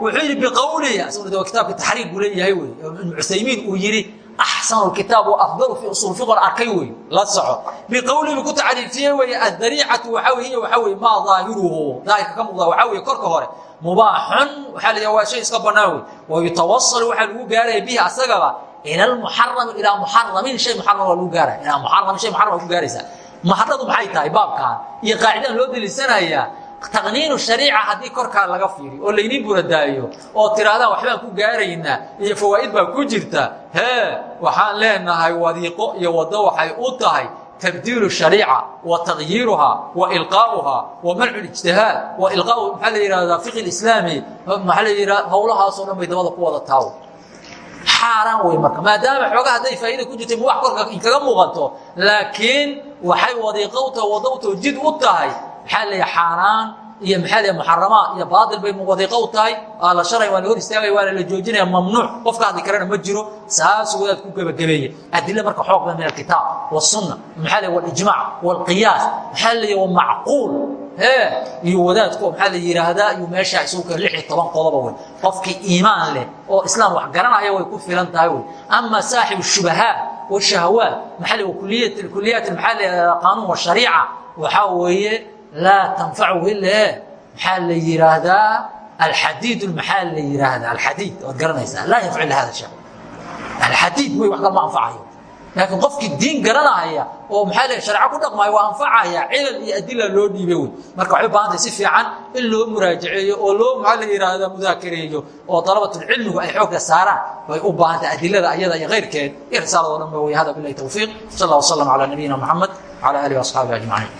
Wuxuu yidhi biqowlihi asaguna waa kitaabka taxriir buu leeyahay wey. Ibnu cusaymiin uu yidhi axsanu kitaab afdalu fi usul fiq arkay wey la soco biqowlihi ku tacriifiye wey addariicatu waxaa hiya waxaa wey maa daahiruhu daahirka ka muuqda waxaa wey korka hore mubaaxun waxaa la waa shay iska bannaan wey wayutawasalu waxaa lagu gaaraya bihi asagaba ila almuxarami ilaa muxaramin shay muxaram waa lagu gaaraya ilaa muxaramin shay muxaram waa ku gaaraysaa maxaradu maxay tahay baabkan iyo qaacidadan loo deliisanayaa taqniinu shariica haddii korkaa laga fiiriyo oo layniin buradaayo oo tirahdaan waxbaan ku gaaraynaa iyo fawaa'id baa ku jirta hee waxaan leenahay wadiiqo iyo waddo waxay u tahay tabdiilu shariica wa tagyiiruhaa wa ilqaa'uhaa wa mancu ijtihaad wa ilqaau maxaa la yihahdaa fiqi islaami maxaa la yidhaha howlahaasoo dhan bay dabada ku wada taawo xaaraan wey marka maadaama xoogaa hadday faa'iida ku jirtay wax korka inkaga muuqato laakiin waxay wadiiqo u tahay u tahay maxaa la xaaraan iyo maxaa la muxaramaad iyo baatil bay wadiiqo u tahay waa la shalay waa la hor istaagaya waana la joojinaya mamnuuc qofka hadli karana ma jiro saasuu wadaad ku gebagabeeye adila marka xoog badan min alkitaab wasunna maxaa la walijmaac walqiyaas maxaa la wamacquul hee iyo wadaadku maxaa la yidhaahdaa iyo meeshaa isugu kale lix iyo toban qodoba wey qofkii iimaan leh oo islaam wax garanaya way ku filan tahay wey ama saaxibu shubahaat la kuliyat kuliyaat maxaa la qaanuun washariica waxaa weeye laa tanfachu ile maxaa la yihaahdaa alxadiid maxaa la yihaahdaa alxadiid waad garanaysaa laa yanfac ila hada shay alxadiid wey wax kalma anfacayo laakiin qofkii diin garanaya oo maxaa la shareeco ku dhaqmaayo waa anfacaya cilal iyo adila loo dhiibay wey marka waxay u baahan tahay si fiican in loo muraajaceeyo oo loo maxaa la yidhaahdaa mudaakareeyo oo dalabatulcilmigu ay xoogga saaraan way u baahan tahay adilada ayada iyo keyrkeed iyo risaalado dhan ba wey hada bilahi tawfiiq sal allah wasalam calaa nabiyina moxamed wcala alihi waasxaabihi ajmaciin